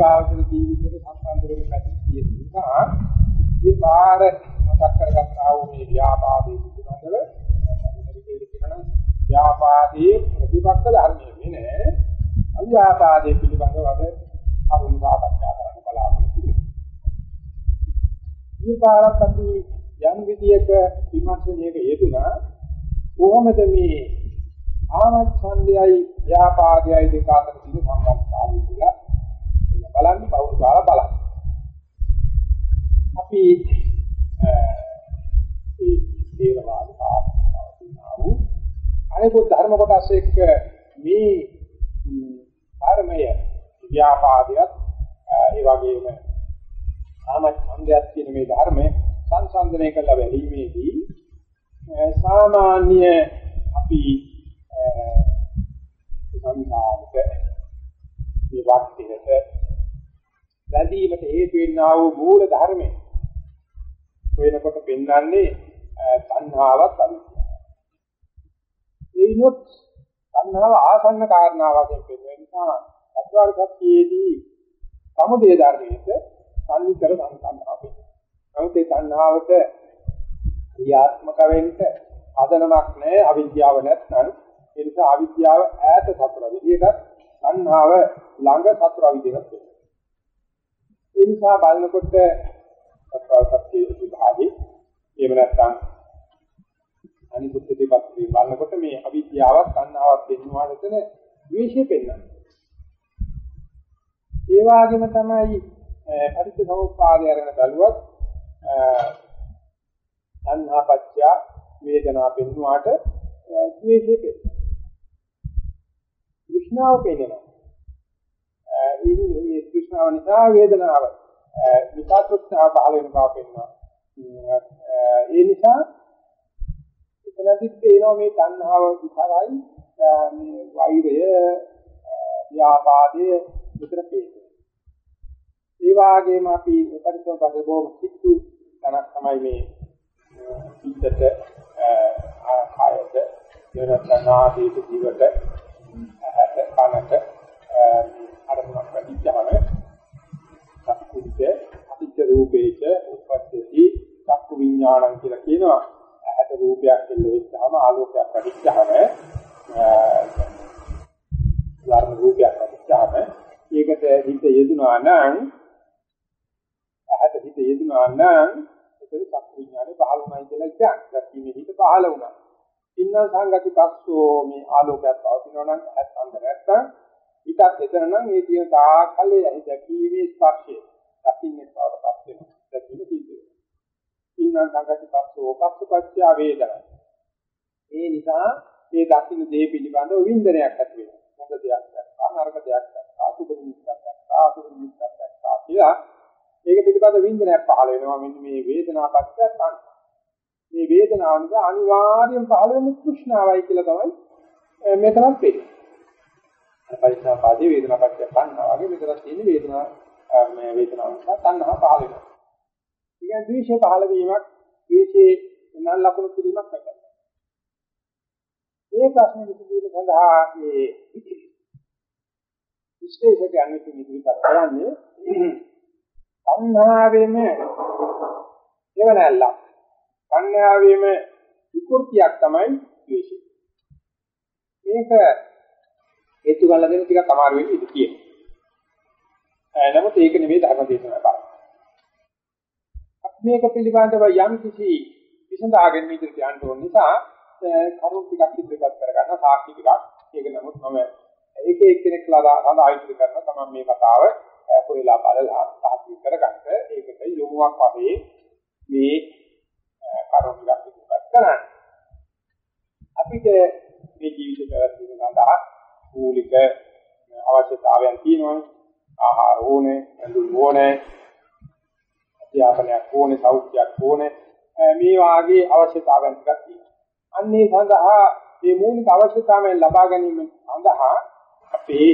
යෝගාවචර ජීවිතයට සම්බන්ධ වෙන පැති කියන නිසා මේ පාර මතක් කරගත්තා වූ මේ ව්‍යාපාදයේ පිළිබඳව. ව්‍යාපාදයේ ප්‍රතිපක්ෂ ධර්මයේ වෙන්නේ අව්‍යාපාදයේ පිළිබඳව අද අරුණ සාකච්ඡා කරන්න බලාපොරොත්තු වෙනවා. මේ පාරත් අපි යම් විදියක විමර්ශනයක යෙදුනා කොහොමද මේ ආනච්ඡන්දයයි ව්‍යාපාදයයි දෙක අතර තියෙන සම්බන්ධතාවය කියලා බලන්න බවුරු කාලා බලන්න. අපි ඒ දේවවාද පාපතාවු අනිකුත් ධර්ම කොටස් එක්ක මේ ධර්මය ව්‍යාපාදයක් ඒ වගේම ආනච්ඡන්දයක් කියන මේ ධර්මය සංසන්දනය කළ බැලීමේදී සාමාන්‍ය අපි සංසාරික මේ වාක්‍යයට බැඳීමට හේතු වෙන්නා වූ මූල ධර්මය වෙනකොට පෙන්වන්නේ සංහාවක් අවිද්‍යාව. ඒනොත් සංහාව ආසන්න කාරණාවකින් පෙන්වෙන නිසා අත්වාර සත්‍යයේදී සමුදේ ධර්මයේද සම්නිකර සංසන්නාව. නමුත් ඒ සංහාවට ක්‍රියාත්මක වෙන්න ආදනමක් නැහැ අවිද්‍යාව නැත්නම් ඒ නිසා අවිද්‍යාව ඈත සතුර විදියට සංහාව ළඟ සතුර විදියට ඒ නිසා බලනකොට සත්‍යසත්‍ය විභාගේ එහෙම නැත්නම් අනිකුත් දෙපැත්තේ බලනකොට මේ අවිද්‍යාවත් සංහාවත් දෙන්නාට එතන ද්වේෂය පෙන්වනවා. ඒ වගේම තමයි පටිච්චසමුප්පාදය අරගෙන බලුවත් සංහාපච්චය වේදනා පෙන්වුවාට ද්වේෂය පෙන්වනවා. විෂ්ණාව පෙන්වනවා. ඒ තෘෂ්ණාව නිසා වේදනාව නිසා තෘෂ්ණාව පහළ වෙන බව පෙන්වනවා. ඒ නිසා එතනදිත් පේනවා මේ තණ්හාව විතරයි මේ වෛරය ව්‍යාපාදය විතර පේන්නේ. ඒ වගේම අපි පරිසෝපද බොහොම කිච්චු තනක් තමයි මේ පිටත ආකායත වෙනතනාදී ජීවිත ඇහැට කනට අරමුණක් වැඩිච්චහම චක්කුච්ච අතිච්ච රූපේච උපපත්තති චක්කු විඥානං කියලා කියනවා ඇහැට රූපයක් එල්ල වෙච්චාම ආලෝකයක් වැඩිච්චහම වර්ණ රූපයක් වැඩිච්චහම ඒකට හිත යෙදුනා නම් ඇහැට හිත යෙදුනා නම් ඒක චක්කු විඥානේ පහළ වුණයි කියලා කියන්නේ. ගැටීමේ හිත පහළ වුණා. ඉන්න සංගති පස්සෝ මේ ආලෝකයක් පවතිනවා නම් ඇත් අන්ද නැත්තම් හිතත් එතන නම් මේ තියෙන තාකලේ ඇහි දැකීමේ ස්පර්ශය දකින්නේ බවටපත් වෙනවා. දැකීම සිද්ධ වෙනවා. ඉන්න සංගති පස්සෝ පස්සපච්චය වේදනා. ඒ නිසා මේ දකින්න දේ පිළිබඳව වින්දනයක් ඇති වෙනවා. හොඳ දෙයක් දැක්කා, නරක දෙයක් දැක්කා, සුබ නිමිත්තක් දැක්කා, අසුබ නිමිත්තක් දැක්කා කියලා ඒක පිළිබඳ වින්දනයක් පහළ වෙනවා. මෙන්න මේ වේදනාපච්චය තණ්හා. මේ වේදනාව නිසා අනිවාර්යෙන් පහළ වෙන තෘෂ්ණාවයි කියලා තමයි මෙතනත් වෙන්නේ. පරිසම්පාදී වේදනාපච්චය තණ්හා වගේ මෙතන තියෙන වේදනා මේ වේදනාව නිසා තණ්හා පහළ වෙනවා. ඉතින් ද්වේෂය පහළ වීමක් ද්වේෂයේ නම් ලකුණු කිරීමක් නැහැ. මේ ප්‍රශ්න විසඳීම සඳහා මේ විශ්ලේෂකයන් විසින් ඉදිරිපත් කරන්නේ තණ්හාවෙම එවනල්ලා සංඥාවීම විකෘතියක් තමයි ද්වේෂය. මේක හේතු ගන්න දෙන ටිකක් අමාරු වෙන්නේ ඉති කියන්නේ. නමුත් ඒක නෙමෙයි ධර්ම දේශනාව බලන්න. මේක පිළිබඳව යම් කිසි විසඳාගෙන ඉදිරියට යන්න ඕන නිසා කරුණු ටිකක් ඉදිරිපත් කරගන්න සාක්ෂි ටිකක්. ඒක නමුත් මම එක එක්කෙනෙක් සඳහා ඉදිරි කරන තමයි මේ කතාව කොහෙලා බලලා සාක්ෂි කරගන්න. ඒකට යොමුවක් වශයෙන් මේ කරුණු ටිකක් ඉදිරිපත් කරන්න. අපිට මේ ජීවිත පැවැත්ම සඳහා මූලික අවශ්‍යතාවයන් තියෙනවානේ. ආහාර ඕනේ, ඇඳුම් ඕනේ, අධ්‍යාපනයක් ඕනේ, සෞඛ්‍යයක් ඕනේ. මේ වාගේ අවශ්‍යතාවයන් ටිකක් තියෙනවා. අන්නේ සඳහා මේ මූලික අවශ්‍යතාවයන් ලබා ගැනීම සඳහා අපේ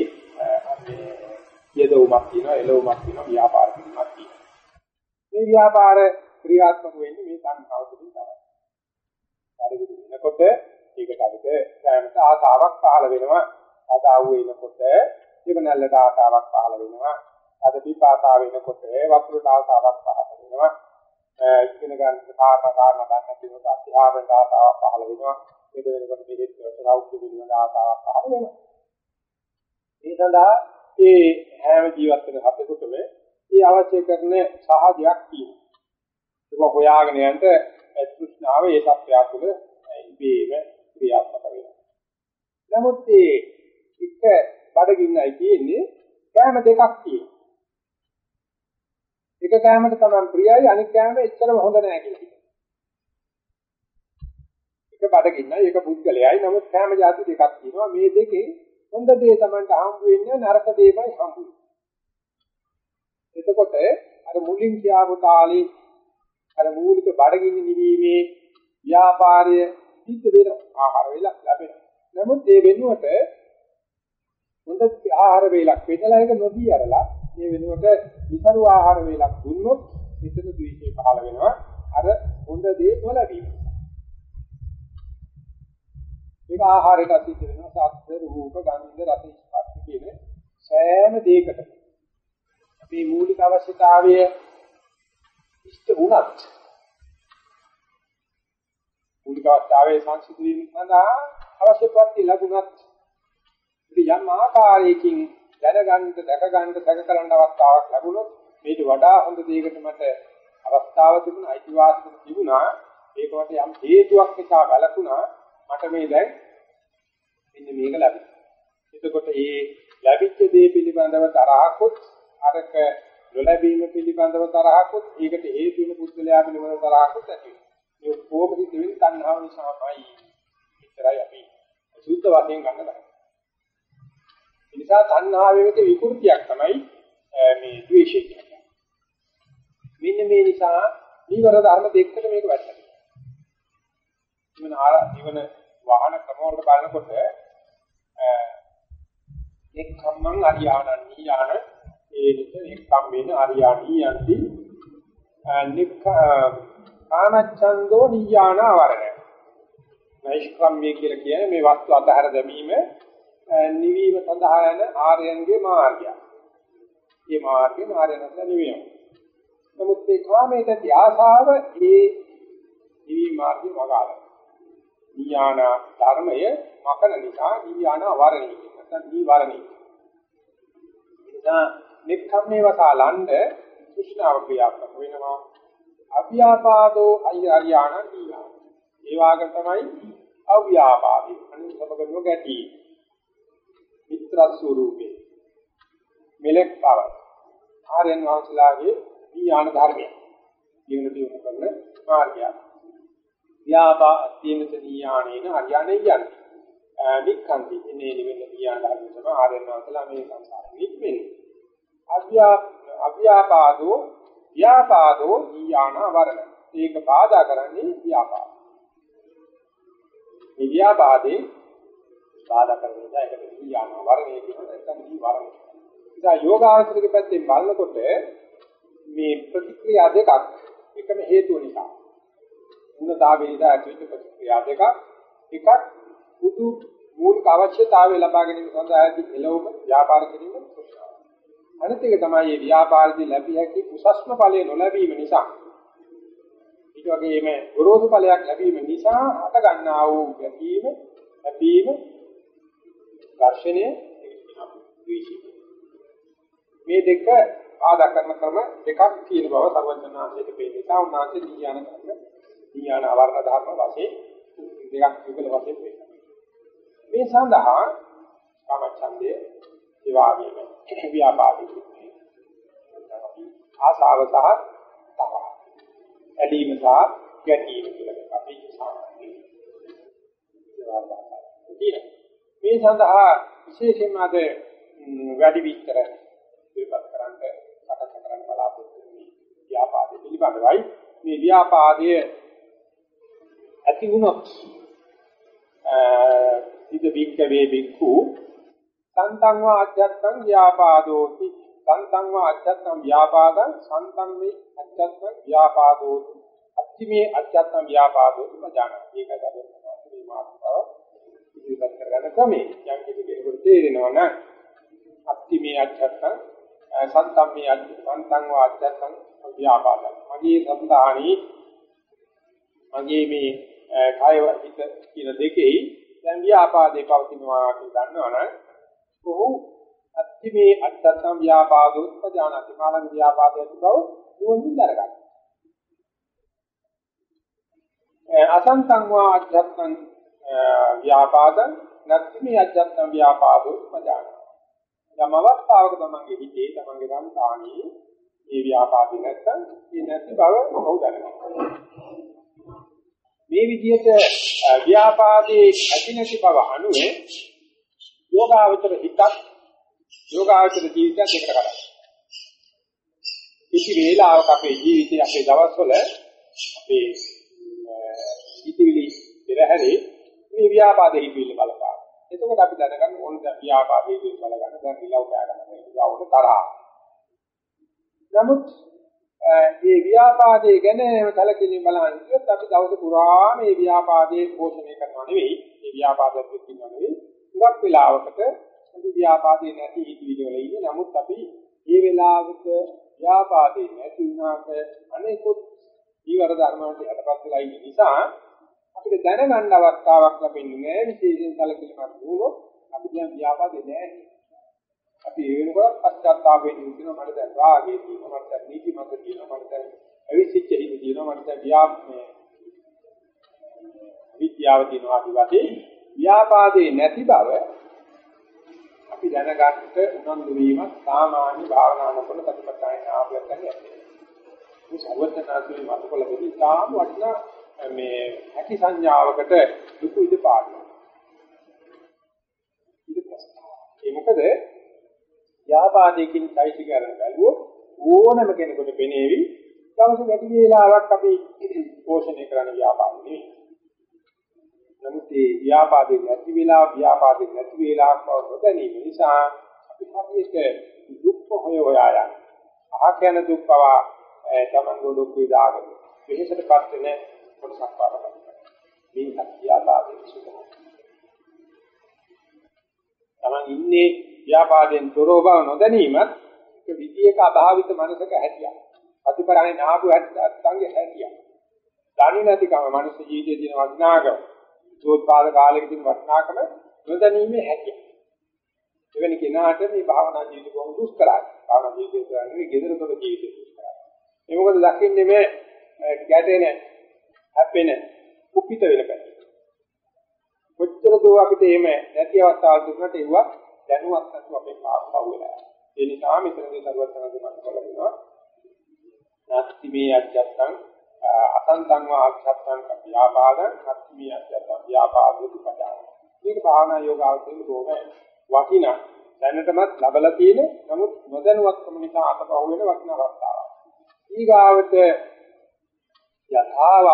මේ යදවමක් තියෙනවා, එළවමක් තියෙනවා, ව්‍යාපාර කිරීමක් තියෙනවා. මේ ව්‍යාපාර ක්‍රියාත්මක වෙන්නේ මේ සංඛාව තුළින් තමයි. හරිද? එනකොට ඒකට අපිට සෑමට ආසාවක් පහළ වෙනවා. ආසාව වෙනකොට ඉවනල්ලට ආසාවක් පහළ වෙනවා. අද පිපාසා වෙනකොට වතුරට ආසාවක් පහළ වෙනවා. ඉගෙන ගන්න කාරණා කාරණා ගන්න කෙනෙකුට අධ්‍යාපන ආසාවක් පහළ වෙනවා. ඒක වෙනකොට මෙහෙත් සෞඛ්‍ය පිළිබඳ ආසාවක් පහළ වෙනවා. ඒ සඳහා ඒ හැම ජීවත් වෙන හතෙකුටම ඒ අවශ්‍ය කරන සහජයක් තියෙනවා. ඒක හොයාගෙන යන්න තෘෂ්ණාව ඒ සත්‍යය තුළ ඉබේම ක්‍රියාත්මක වෙනවා. නමුත් මේ එක බඩගින්නයි තියෙන්නේ කෑම දෙකක් තියෙනවා. එක කෑමකට තමයි ප්‍රියයි අනිත් කෑම එච්චරම හොඳ නැහැ කියලා හිතනවා. එක බඩගින්නයි එක පුද්ගලයයි නමුත් කෑම જાති දෙකක් තියෙනවා. මේ දෙකේ හොඳ දේ Tamanට හම්බ වෙන්නේ නරක දේමයි හම්බ වෙන්නේ. එතකොට අර මුලින් කියාපු තාලේ අර මූලික බඩගින්න නිවීමේ ව්‍යාපාරය සිද්ධ වෙන ආහාර වේලක් ලැබෙනවා. නමුත් ඒ වෙනුවට හොඳ ආහාර වේලක් බෙදලා ඒක නොදී අරලා මේ වෙනුවට විසරු ආහාර වේලක් දුන්නොත් මෙතන ද්වේෂය පහළ වෙනවා. අර හොඳ දේ නොලැබීම. මේක ආහාරයට අතීත වෙනවා. සත්‍ය රූප ගන්ධ රස ස්පර්ශ කියන සෑම දෙයකට මේ මූලික අවශ්‍යතාවය ඉෂ්ට වුණත් මූලික අවස්ථාවේ සංසිද්ධ වීම සඳහා අවශ්‍ය ප්‍රත්‍ය ලැබුණත් යම් ආකාරයකින් දැනගන්න දැකගන්න දැකකලන අවස්ථාවක් ලැබුණොත් මේට වඩා හොඳ දෙයකට මට අවස්ථාව තිබුණා අයිතිවාසිකම් තිබුණා. ඒකට යම් හේතුවක් නිසා වැළකුණා. මට මේ දැන් මෙන්න මේක ලැබුණා. එතකොට මේ ලැබිච්ච දේ පිළිබඳව තරහකුත් අරක නොලැබීම පිළිබඳව තරහකුත් ඒකට හේතු වෙන පුද්ගලයා පිළිබඳව තරහකුත් ඇති වෙනවා. මේ කොහොමද දෙවෙනි තණ්හාව නිසාමයි. ඉතරයි අපි සුද්ධ වශයෙන් ගන්න බෑ. ඒ නිසා තණ්හාවෙක විකෘතියක් තමයි මේ ද්වේෂය කියන්නේ. මෙන්න මේ නිසා නීවර ධර්ම දෙකකට මේක වැටෙනවා නිවන නිවන වාහන ක්‍රම වලට බලනකොට එක්කම්මං අරියාණන් නියාන ඒනිත එක්කම්මේන අරියාණී යන්ති. නික්ක කාමච්ඡන්தோ නියාන වරණ නෛෂ්ක්‍රම්‍ය කියලා කියන්නේ මේ වස්තු අතහැර දැමීම නිවීම සඳහා යන ආර්යයන්ගේ මාර්ගය. මේ මාර්ගේ ආර්යයන්ට නිවීම. නමුත් මේ කාමයට ධ්‍යාසාව ඒ නිවීම මාර්ගේ වගාලා. නියාන ධර්මය මකන නිසා නියාන වරණී නැත්නම් නිවරණී. එදා නික්ඛම්මේ වසාලණ්ඩ කුෂ්ණාව ක්‍රියාත්මක වෙනවා. අභ්‍යාපාදෝ අයියාණ නියාන. ඒ වාගේ තමයි අව්‍යාපාදී අනුසමග නොගැටි මිත්‍ර ස්වරූපේ. මෙලෙක් බව. ආර්යයන් වහන්සේලාගේ ඥාන ධර්මය. ජීවන දියුණු කරන මාර්ගය. ව්‍යාපා අත්‍යන්ත ඥානේන අඥානෙ යන්නේ නික්ඛන්ති ඉන්නේ නිවෙන ඥාන ධර්ම තමයි ආර්යයන් වහන්සේලා මේ සංසාරෙ නික්මෙන්නේ අභ්‍යා අභ්‍යාපාදෝ ව්‍යාපාදෝ ඥාන වරණ. ඒක බාධා කරන්නේ ව්‍යාපාද. මේ ව්‍යාපාදේ බාධා කරන නිසා ඒකට ඥාන වරණය කියනවා නැත්නම් දී වරණය. ඉතින් යෝගාචරික පැත්තෙන් බලනකොට මේ ප්‍රතික්‍රියා දෙකක් එකම හේතුව නිසා. උනතාවේ නිසා ඇතිවෙච්ච ප්‍රතික්‍රියා දෙකක් එකක් බුදු මූලික අවශ්‍යතාවය ලබා ගැනීම සඳහා ඇති එළවම ව්‍යාපාර කිරීම කුසල. අනිත් එක තමයි මේ ව්‍යාපාරදී ලැබිය හැකි උසස්ම ඵලය නොලැබීම නිසා. ඊට වගේම ගොරෝසු ඵලයක් ලැබීම නිසා හට ගන්නා වූ ගැටීම, ලැබීම ඝර්ෂණය මේ දෙක ආදා කරන ක්‍රම දෙකක් තියෙන බව සර්වඥාන්සේට පේන නිසා උන්වහන්සේ දීයාන කරන දීයාන අවර්ණ ධර්ම වශයෙන් දෙකක් යුගල වශයෙන් පේනවා. මේ සඳහා කාමච්ඡන්දේ ඒ වගේම ව්‍යාපාදිකේ ආසාව සහ තව ඇලීම සහ ගැටීම කියලා අපි සාමාන්‍යයෙන් ඒවා මේ සඳහා විශේෂයෙන්ම අද වැඩි විස්තර ඉදිරිපත් කරන්න සකස් කරන්න බලාපොරොත්තු වෙන්නේ ව්‍යාපාදයේ පිළිබඳවයි. මේ ව්‍යාපාදයේ ඇති වුණොත් ඉද වික්කවේ වික්ඛු සන්තං වා අධ්‍යත්තං ව්‍යාපාදෝති. සන්තං වා අධ්‍යත්තං ව්‍යාපාදං සන්තං මේ අධ්‍යත්තං ව්‍යාපාදෝති. අත්තිමේ අධ්‍යත්තං ව්‍යාපාදෝති මජාන ඒකයි අපි මේ මාතෘකාව. ඉදිරිපත් කරගන්න ක්‍රමේ යම් කිසි කෙනෙකුට තේරෙනවා නම් අත්ති මේ අධ්‍යාත්ම සන්තම්මේ අජ්ජන්තං වාච්ඡත්තං ව්‍යාපාදං මගේ සම්දාහණී මගේ මේ කාය හිත කියන දෙකේ දැන් ව්‍යාපාදේ පවතිනවා කියලා දන්නවනම් ඔහු අත්තිමේ අත්තම් ව්‍යාපාදෝ පජානති මාළං ව්‍යාපාදයට බව නුවණින් දරගන්න. අසංතං වා අජ්ජත්තං ව්‍යාපාදං නත්තිමේ අජ්ජත්තං ව්‍යාපාදෝ පජානති. යම් අවස්ථාවක තමන්ගේ හිතේ තමන්ගේ සංකාණී මේ ව්‍යාපාදේ නැත්තම් ඒ නැති බව ඔහු දැනගන්නවා. මේ විදිහට ව්‍යාපාදේ ඇති නැති බව අනුවේ යෝගාවචර හිතක් යෝගාවචර ජීවිතයක් දෙකට කඩනවා. කිසි වේලාවක අපේ ජීවිතයේ අපේ දවස්වල අපේ ඉතිවිලි පෙරහැරේ මේ ව්‍යාපාදෙ හිතවිල්ල බලපාන. එතකොට අපි දැනගන්න ඕන දැන් ව්‍යාපාදෙ හිතවිල්ල බලගන්න දැන් ඉලව් කෑ ගන්න මේ යවුන තරහා. නමුත් මේ ව්‍යාපාදයේ ගැන සැලකිලි බලන ඉතියත් අපි දවස පුරා මේ ව්‍යාපාදයේ පෝෂණය කරනවා නෙවෙයි මේ ව්‍යාපාදයක් පිටින්නවා නෙවෙයි හුඟක් වෙලාවකට අපි ව්‍යාපාදයේ නැති හිතවිලි වල ඉන්නේ නමුත් අපි මේ වෙලාවක ව්‍යාපාදේ නැති වුණාට අනේකුත් ඊවර ධර්ම වලට යටපත් වෙලා ඉන්න නිසා අපිට දැනගන්න අවස්ථාවක් ලැබෙන්නේ නැහැ. විශේෂයෙන් සැලකිලිමත් වුණොත් අපි දැන් ව්‍යාපාදේ නැහැ. අපි ඒ වෙනකොට පශ්චාත්තාපයෙන් ඉන්නවා මට දැන් රාගයේ තියෙනවා මට දැන් නීති මත තියෙනවා මට දැන් අවිසිච්ච හිත තියෙනවා මට දැන් ව්‍යාප්මේ විද්‍යාව තියෙනවා අපි වශයෙන් ව්‍යාපාදේ නැති බව අපි දැනගන්නට උනන්දු වීම සාමාන්‍ය භාවනා නොකර ප්‍රතිපදායන ආපලක් නැහැ. මේ සර්වඥාතුලි මතකලෙදී තාම වටිනා මේ හැකි සංඥාවකට දුක ඉද පාඩනවා. ඒ මොකද ව්‍යාපාදයකින් চৈতසික කරන බැලුවොත් ඕනම කෙනෙකුට පෙනේවි දවස් වැඩි වේලාවක් අපි පෝෂණය කරන ව්‍යාපාරෙ නෙවෙයි. නමුත් මේ ව්‍යාපාදේ නැති වෙලා ව්‍යාපාදේ නැති වෙලාවක් බව නොදැනීම නිසා අපි හරියට දුක් හොය හොයා යන. අහක යන දුක් පවා තමන් දුක් විදාගෙන වෙහෙසටපත් වෙන කොටසක් පාරකට. මේ ව්‍යාපාදේ සුදුසු. තමන් ඉන්නේ ව්‍යාපාදයෙන් තොරව බව නොදැනීමත් එක විදියක අභාවිත මනසක හැටියක්. ප්‍රතිපරාණේ නාපු සංගේ හැටියක්. දන්නේ නැතිකම මනුස්ස ජීවිතයේ තියෙන වටිනාකම, සෝත්පාද කාලයක තියෙන වටිනාකම නොදැනීමේ හැටියක්. එවැනි කෙනාට මේ භාවනා ජීවිත කොහොම දුෂ්කරයි. භාවනා ජීවිතය කියන්නේ gedaraතොල ජීවිතය දුෂ්කරයි. ඒ මොකද දකින්නේ මේ ගැටෙන, හැපෙන, කුපිත වෙන පැති. කොච්චර දෝ අපිට එහෙම නැති අවස්ථාවල් දුන්නට ඒවා දැනුවත් නැතුව අපේ පාපව වෙලා. ඒ නිසා මෙතනදී සරුවත් තමයි මම කියනවා. නැත්ති මේ අජත්තං අසන්තං වා අක්ෂත්තං ව්‍යාපාද නැත්ති මේ අජත්තං ව්‍යාපාදු පදාන. මේක භාවනා යෝගාවතේ රෝම වටිනා දැනටමත් ලබලා තියෙන නමුත් නොදැනුවත්කම නිසා අතපහ වෙන වටිනා අවස්ථාවක්. ඊගාවට යථාව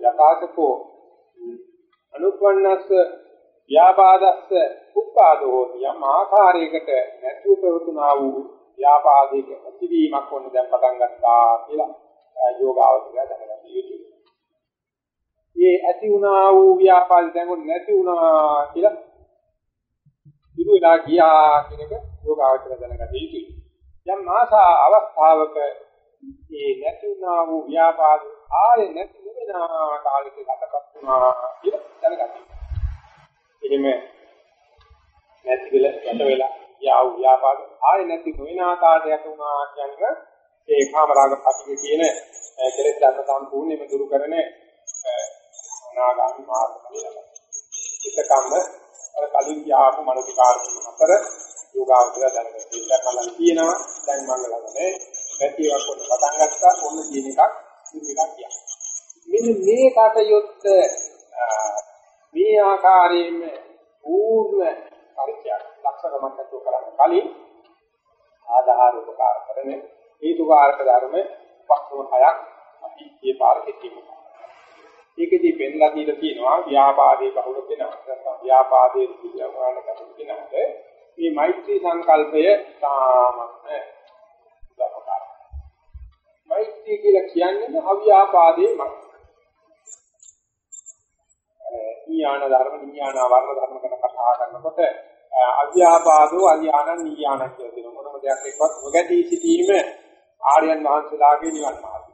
යථාකෝ අනුපන්නස්ස ව්‍යාපාදස්ස උපාදෝ යම් ආකාරයකට නැතුව ප්‍රවතුනා වූ ව්‍යාපාදයක ඇතිවීමක් වොන්න දැන් පටන් ගත්තා කියලා යෝගාවචරය දැනගන්න යුතුයි. මේ ඇති වුණා වූ ව්‍යාපාද දැන් උන් නැති වුණා කියලා ඉරු වෙලා ගියා කියන එක යෝගාවචරය දැනගන්න යුතුයි. යම් ආසා අවස්ථාවක මේ නැති වුණා වූ ව්‍යාපාද ආයේ නැති වෙන කාලයක ගතපත් වුණා කියලා දැනගන්න. එහෙම නැති වෙලා යට වෙලා යාව ව්‍යාපාද ආයෙ නැති නොවන ආකාරයට වුණා කියන්නේ ඒ කාමරාග පටිගේ තියෙන කෙලෙස් ධර්ම සම්පූර්ණයෙන්ම දුරු කරන අනාගාමී මාර්ග කියලා. චිත්තකම්ම අර කලින් යාපු මනසිකාර අතර යෝගාවචර දැනගන්න. ඒක මම කියනවා දැන් මම ළඟනේ පැතිවක් කොට පටන් ගත්තා ඕන කියන එකක් මේකක් කියන්න. මෙන්න මේ කටයුත්ත මේ ආකාරයෙන් පූර්ණ පරිත්‍යාග ලක්ෂණමක් අතු කරන්න කලින් ආධාර උපකාර කරන හේතුකාරක ධර්ම පස්තුම හයක් අපි මේ පාරකේ තිබුණා. ඒකෙදී පෙන්ලා දීලා තියෙනවා ව්‍යාපාදේ බහුල වෙනවා. නැත්නම් ව්‍යාපාදේ පිළිගවන කටයුතු වෙනවාද මේ මෛත්‍රී සංකල්පය තාමත් උදාහරණ. මෛත්‍රී කියලා කියන්නේ අව්‍යාපාදේ මත. ඥාන ධර්ම ඥාන වර්ණ ධර්ම ගැන කතා කරනකොට අව්‍යාපාදෝ අරියාණ නීයාණ කියලා දෙන මොනම දෙයක් එක්කවත් නොගැටී සිටීම ආර්යයන් වහන්සේලාගේ නිවන් මාර්ගය.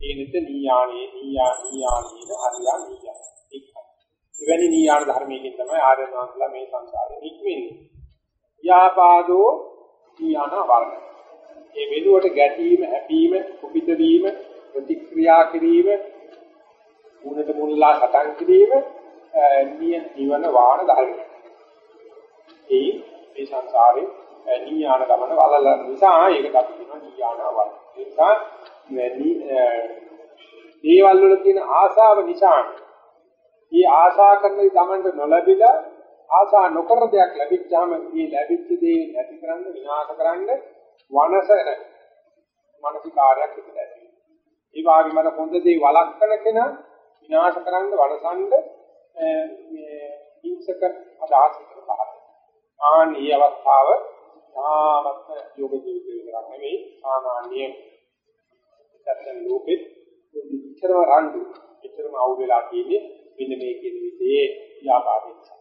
ඒ නිත නීයාණේ නීයා නීයාණේන අරියා නීයාණ. එවැනි නීයාණ ධර්මයකින් තමයි ආර්යයන් වහන්සේලා මේ සංසාරේ නික්මෙන්නේ. ව්‍යාපාදෝ නීයාණ වර්ග. ඒ වෙනුවට ගැටීම, හැපීම, කුපිත වීම, ප්‍රතික්‍රියා කිරීම, මුණට මුල්ලා සටන් කිරීම නිවන වාණ ධර්මයි. ඒ මේ සංසාරේ නියාන ගමන වලල නිසා ඒකට අපි කියනවා නියානවල්. ඒ නිසා දේවල් වල තියෙන ආශාව නිසා මේ ආශා කරන ගමනට නොලැබිලා ආශා නොකර දෙයක් ලැබිච්චාම මේ ලැබිච්ච දේ නැති කරන්න විනාශ කරන්න වනසන මානසිකාරයක් හිතට ඇති වෙනවා. ඒ වගේම අර හොඳ දේ වළක්වන කෙනා විනාශ කරන්න වනසන්න මේ හිංසක අදහස් කරපහත්. ආනී අවස්ථාව තාමත් යෝග ජීවිතේ විතරක් නෙවෙයි සාමාන්‍ය සත්‍යන ලෝකෙත් ඉච්ඡරව රණ්ඩු ඉච්ඡරම අවු වෙලා තියෙන්නේ මෙන්න මේ කියන විදිහේ ව්‍යාපාරය නිසා.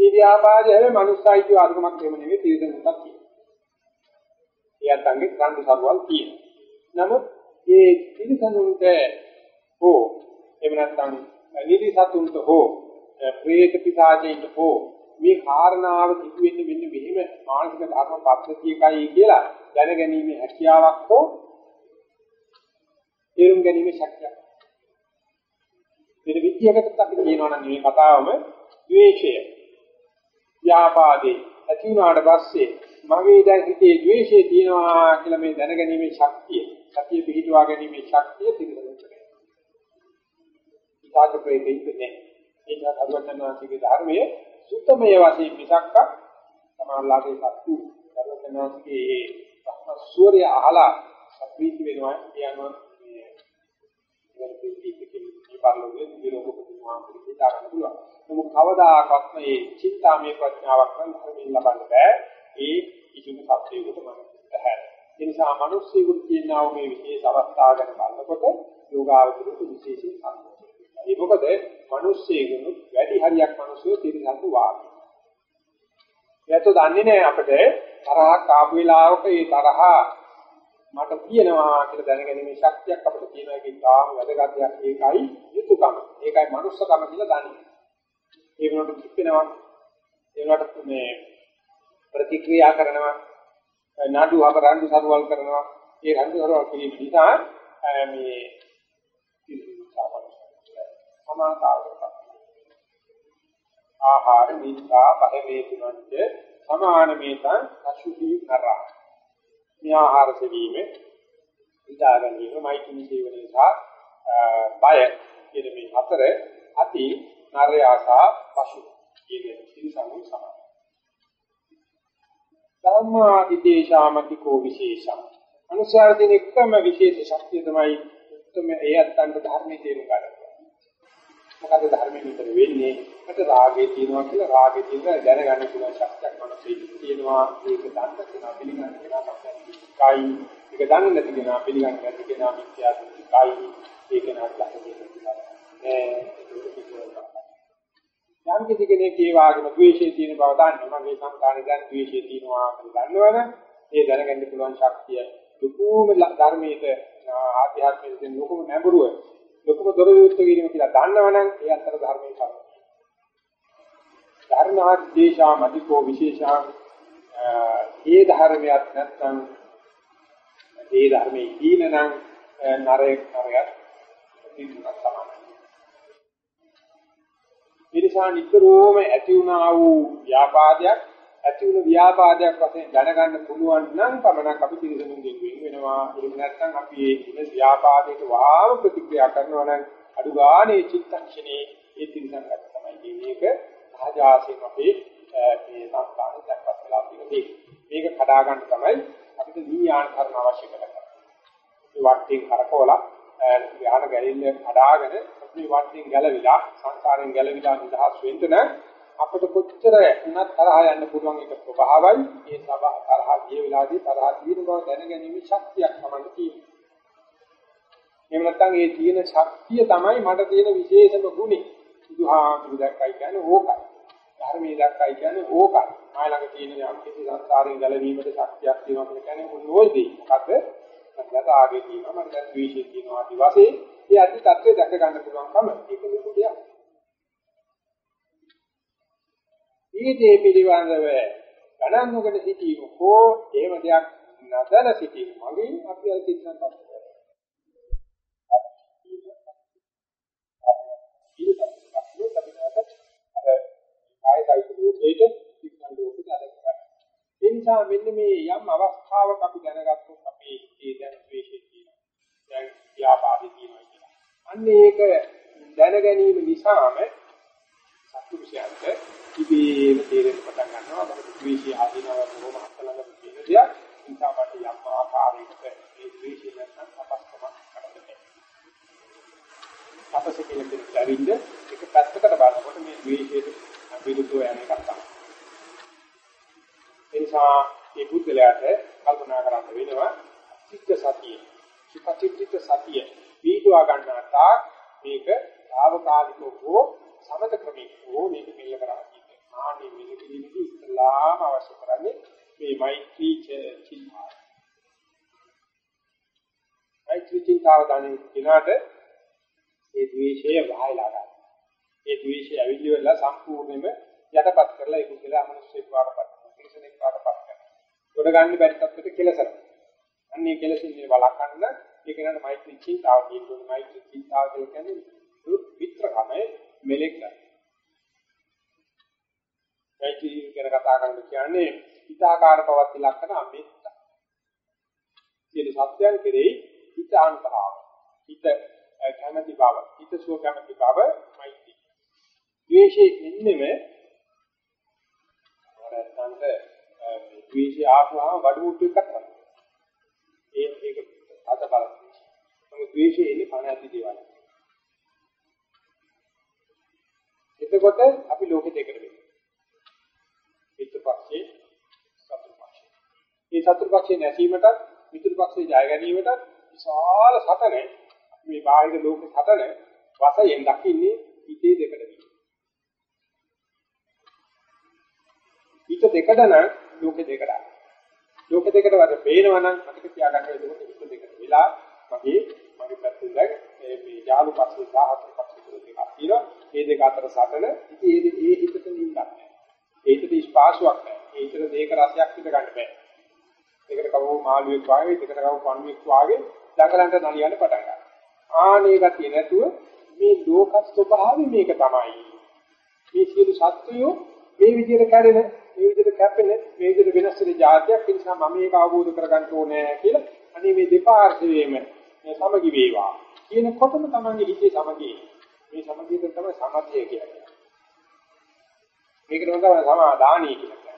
මේ ව්‍යාපාරය හැම මනුස්සයිතු ආගමක් එහෙම නෙවෙයි තීරණයක් තියෙනවා. එයාට අංගේ රණ්ඩු සරුවල් තියෙනවා. නමුත් මේ තිරසනුන්ට හෝ එහෙම නැත්නම් නිදිසතුන්ට හෝ ප්‍රේත පිසාචයන්ට හෝ මේ කාරණාව කිසි වෙන්නේ මෙන්න මෙහෙම මානසික ධර්ම පද්ධතියකයි කියලා දැනගැනීමේ හැකියාවක් හෝ තේරුම් ගැනීමේ ශක්තියක්. මේ විද්‍යාවකට අපි කියනවා නම් මේ කතාවම ද්වේෂය. ව්‍යාපාදේ. ඇති වුණාට පස්සේ මගේ දැන් හිතේ ද්වේෂය තියෙනවා කියලා මේ දැනගැනීමේ ශක්තිය, සතිය පිහිටුවා ගැනීමේ ශක්තිය පිළිගන්න. ඉතාලි ප්‍රේතෙන්නේ ඒක අරුවචනාංශිකේ ධර්මයේ සුත්තමයේ වශයෙන් මිසක්ක සමාල්ලාගේ සත්තු. අරුවචනාංශිකේ සූර්ය අහලා සප්‍රීති වෙනවා. කියනවා මේ පරිලෝකයේ නිරෝධකතුමා පිළිදා ගන්න පුළුවන්. නමුත් කවදාකවත් මේ චින්තාමය ප්‍රඥාවක් නම් ධර්මයෙන් ලබන්න බෑ. ඒ කිසිම සත්‍යයකට මම බෑ. ඒ නිසා මිනිස්සුන්ට කියනවා මේ විශේෂ අවස්ථාව ගැන බලනකොට යෝගාවචරයට විශේෂයෙන් සම්පූර්ණ ඒ මොකද මිනිස්සෙකුණු වැඩි හරියක් මිනිස්සු තිරසතු වාගේ. එයාට දන්නේ නැහැ අපිට තරහක් ආපු වෙලාවක ඒ තරහ මට තියෙනවා කියලා දැනගැනීමේ ශක්තියක් අපිට තියෙනවා ඒකේ තාම වැදගත් දෙයක් ඒකයි යුතුයකම. ඒකයි මනුස්සකම කියලා දන්නේ. ඒ වුණාට කිප්පෙනවා. ඒ වුණාට මේ ප්‍රතික්‍රියා කරනවා. නඩු අප රණ්ඩු සරුවල් කරනවා. ඒ රණ්ඩු සරුවල් කිරීම නිසා මේ සමානතාවකට ආහාර මිත්‍යා පහ වේතුනන්ත සමාන මේතං අසුභී කරා මේ ආහාර සෙවීම ඉදා ගැනීම මෛත්‍රී සේවනය සහ බය කියන මේ හතර අති නරය ආසා පශු කියන තිරසංගු සමාන ධම්මා විදේශාමතිකෝ විශේෂං අනුසාර දින එකම විශේෂ ශක්තිය තමයි උත්තම ඒ අත්තන්ට ධර්මයේ තේරුම් ගන්න. මොකද ධර්මයෙන් විතර වෙන්නේ? මට රාගය තියෙනවා කියලා රාගය තියෙනවා. දැනගන්න පුළුවන් ශක්තියක් මනසේ තියෙනවා. ඒක දන්න කෙනා පිළිගන්න කෙනා සත්‍යයි ඒක දන්නේ නැති කෙනා පිළිගන්න නැති කෙනා මිත්‍යා දෘෂ්ටිකයි. ඒක නාටකයි යම් කිසි කෙනෙක් ඒ වාගේම ද්වේෂයේ තියෙන බව දන්නවා. මගේ සංකාරය දැන් ද්වේෂයේ තියෙනවා කියලා දන්නවනේ. ඒ දැනගන්න පුළුවන් ශක්තිය දුකෝම ධර්මයේ ආධ්‍යාත්මික ලොකුම නැඹුරුව ලොකුම දොර විවෘත කිරීම කියලා දන්නවනම් ඒ අතර ධර්මයේ කරනවා. ධර්මාත් දේශා මධිකෝ විශේෂා ඒ ධර්මයක් නැත්නම් ඒ ධර්මයේ දීනනම් නරයක් නරයක් පිටුනක් තමයි. ඉරිසා නිතරම ඇති වුණා වූ ව්‍යාපාදයක් ඇති වුණු ව්‍යාපාදයක් වශයෙන් දැනගන්න පුළුවන් නම් පමණක් අපි පිළිසමුන්ගෙන් වෙන වෙනවා. එහෙම නැත්නම් අපි ඒ ව්‍යාපාදයට වාම ප්‍රතික්‍රියා කරනවා නම් අඩු ගානේ චිත්තක්ෂණේ ඒ පිළිසංගත තමයි. මේක සහජාසයෙන් අපේ මේ සංස්කාර දැක්වත් වෙලා තියෙන්නේ මේක කඩා ගන්න තමයි අපිට දීයාන කර්ම අවශ්‍ය කරන්නේ. මේ වට්ටින් කරකවලා ඥාන ගැලින්න කඩාගෙන අපි වට්ටින් ගැලවිලා සංස්කාරයෙන් ගැලවිලා නිදහස් වෙන්න නම් අපිට කොච්චර උනත් තරහ යන්න පුළුවන් එක ස්වභාවයි ඒ සබහ තරහ ගිය වෙලාවේදී තරහ තියෙන බව දැනගැනීම ශක්තියක් තමයි තියෙන්නේ. එහෙම නැත්නම් ඒ තියෙන ශක්තිය තමයි මට තියෙන විශේෂම ගුණේ. බුදුහාමුදුරු දැක්කයි කියන්නේ ඕකයි. ධර්මයේ දක්වයි කියන්නේ ඕකයි. ආය ළඟ තියෙන යම් කිසි සංස්කාරයෙන් ගැලවීමට ශක්තියක් තියෙනවා කියලා කියන්නේ උන්නෝයිදී. මොකද මට ආගේ තියෙනවා මට දැන් ද්වේෂය තියෙනවා ආදි වශයෙන් ඒ අදි தත්ත්වය දැක ගන්න පුළුවන්කම ඒක ලොකු දෙයක්. මේ දේ පිළිබඳව ගණන් නොගෙන සිටීම හෝ එහෙම දෙයක් නැදල සිටීම මගින් අපි අර කිච්චන් පස්සේ කායසයිත ලෝකේට විඥාන ලෝකෙට අදක් ගන්න. ඒ නිසා මෙන්න මේ යම් අවස්ථාවක අපි දැනගත්තොත් අපි ඒ දැන ද්වේෂයේ තියෙනවා. දැන් ව්‍යාපාදේ තියෙනවා කියලා. අන්න ඒක දැන ගැනීම නිසාම සත්පුරුෂයන්ට ඉබේම තේරෙන්න පටන් ගන්නවා. මොකද ද්වේෂය ආදීනව බොහොම අත්ලඟ තියෙන දෙයක්. නිසා මට යම් ආකාරයකට මේ ද්වේෂය නැත්නම් අපස්කමක් කරන්න අපස කියලා කියන දරින්ද එක පැත්තකට බලනකොට මේ ද්වේෂයට විරුද්ධව යන එකක් තමයි. ඒ නිසා මේ බුද්ධලයාට කල්පනා කරන්න වෙනවා චිත්ත සතිය. චිත්තචිත්ත සතිය පිටුවා ගන්නා තාක් මේක ආවකාලිකව හෝ සමත ක්‍රමයක හෝ මේක පිළ කරා කියන්නේ. ආනේ මේක පිළිවිදි ඉස්ලාම අවශ්‍ය කරන්නේ මේ මෛත්‍රී චින්තාව. මෛත්‍රී චින්තාව දැනෙන කෙනාට ඒ ද්වේෂය වහයලා ගන්න. ඒ ද්වේෂය ඇවිල්ලි වෙලා සම්පූර්ණයෙන්ම යටපත් කරලා ඒක කියලා අමනුෂ්‍යෙක් වාටපත් කරනවා. කෙලසෙනෙක් වාටපත් කරනවා. ගොඩ ගන්න බැරි තත්ත්වයට කෙලසනවා. අන්නේ කෙලසින්නේ වළක්වන්න ඒක නේද මෛත්‍රී චින්තාව කියන්නේ මෛත්‍රී චින්තාව කියන්නේ විත්‍රකම මෙලෙක් ගන්න. මෛත්‍රී ගැන කතා කරනකොට කියන්නේ හිතාකාර පවත් ලක්ෂණ අමෙත්ත. සියලු සත්‍යයන් කෙරෙහි හිතානුභාව. හිත කැමැති බව, හිත සුව කැමැති බව මෛත්‍රී. ද්වේෂයේ ඉන්නෙම නැත්නම් මේ ද්වේෂය ආපුවාම බඩු මුට්ටු එකක් තමයි. ඒ ඒක අත බලන්න. මොකද ද්වේෂය එන්නේ පණ ඇති දේවල්. එතකොට අපි ලෝකෙ දෙකට වෙනවා. පිටපස්සේ සතුරුපක්ෂේ. මේ සතුරුපක්ෂේ නැසීමටත් පිටුපස්සේ ජය ගැනීමටත් විශාල සතන මේ බාහිර ලෝක සතන වශයෙන් දකින්නේ හිතේ දෙකට වෙනවා. හිත දෙකද නම් ලෝකෙ දෙකට. ලෝකෙ දෙකට වද පේනවා නම් අපිට කියාගන්න එතකොට හිත දෙකට වෙලා මගේ මගේ පැත්තෙන් දැන් මේ යාළු පස්සේ 14 පස්සේ දෙකක් තියෙනවා. මේ දෙක අතර සටන ඉතින් ඒ ඒ හිතට නිින්දක් නැහැ. ඒ හිතට ස්පාසුවක් නැහැ. ඒ හිතට දෙයක රසයක් හිත ගන්න බෑ. ඒකට කවෝ මාළුවෙක් වාගේ දෙකට කවෝ පණුවෙක් වාගේ දඟලන්ට නලියන්න පටන් ගන්නවා. ආනේ ගතිය නැතුව මේ ලෝක ස්වභාවය මේක තමයි. මේ සියලු සත්වයෝ මේ විදිහට කැඩෙන මේ විදිහට කැපෙන මේ විදිහට වෙනස් වෙන જાතියක් ඒ නිසා මම මේක අවබෝධ කරගන්න ඕනේ කියලා අනේ මේ දෙපාර්ශ්වයේම සමගි වේවා කියනකොටම තමයි හිතේ සමගිය මේ සමගියට තමයි සමථය කියන්නේ. මේකට තමයි සමාදානී කියලා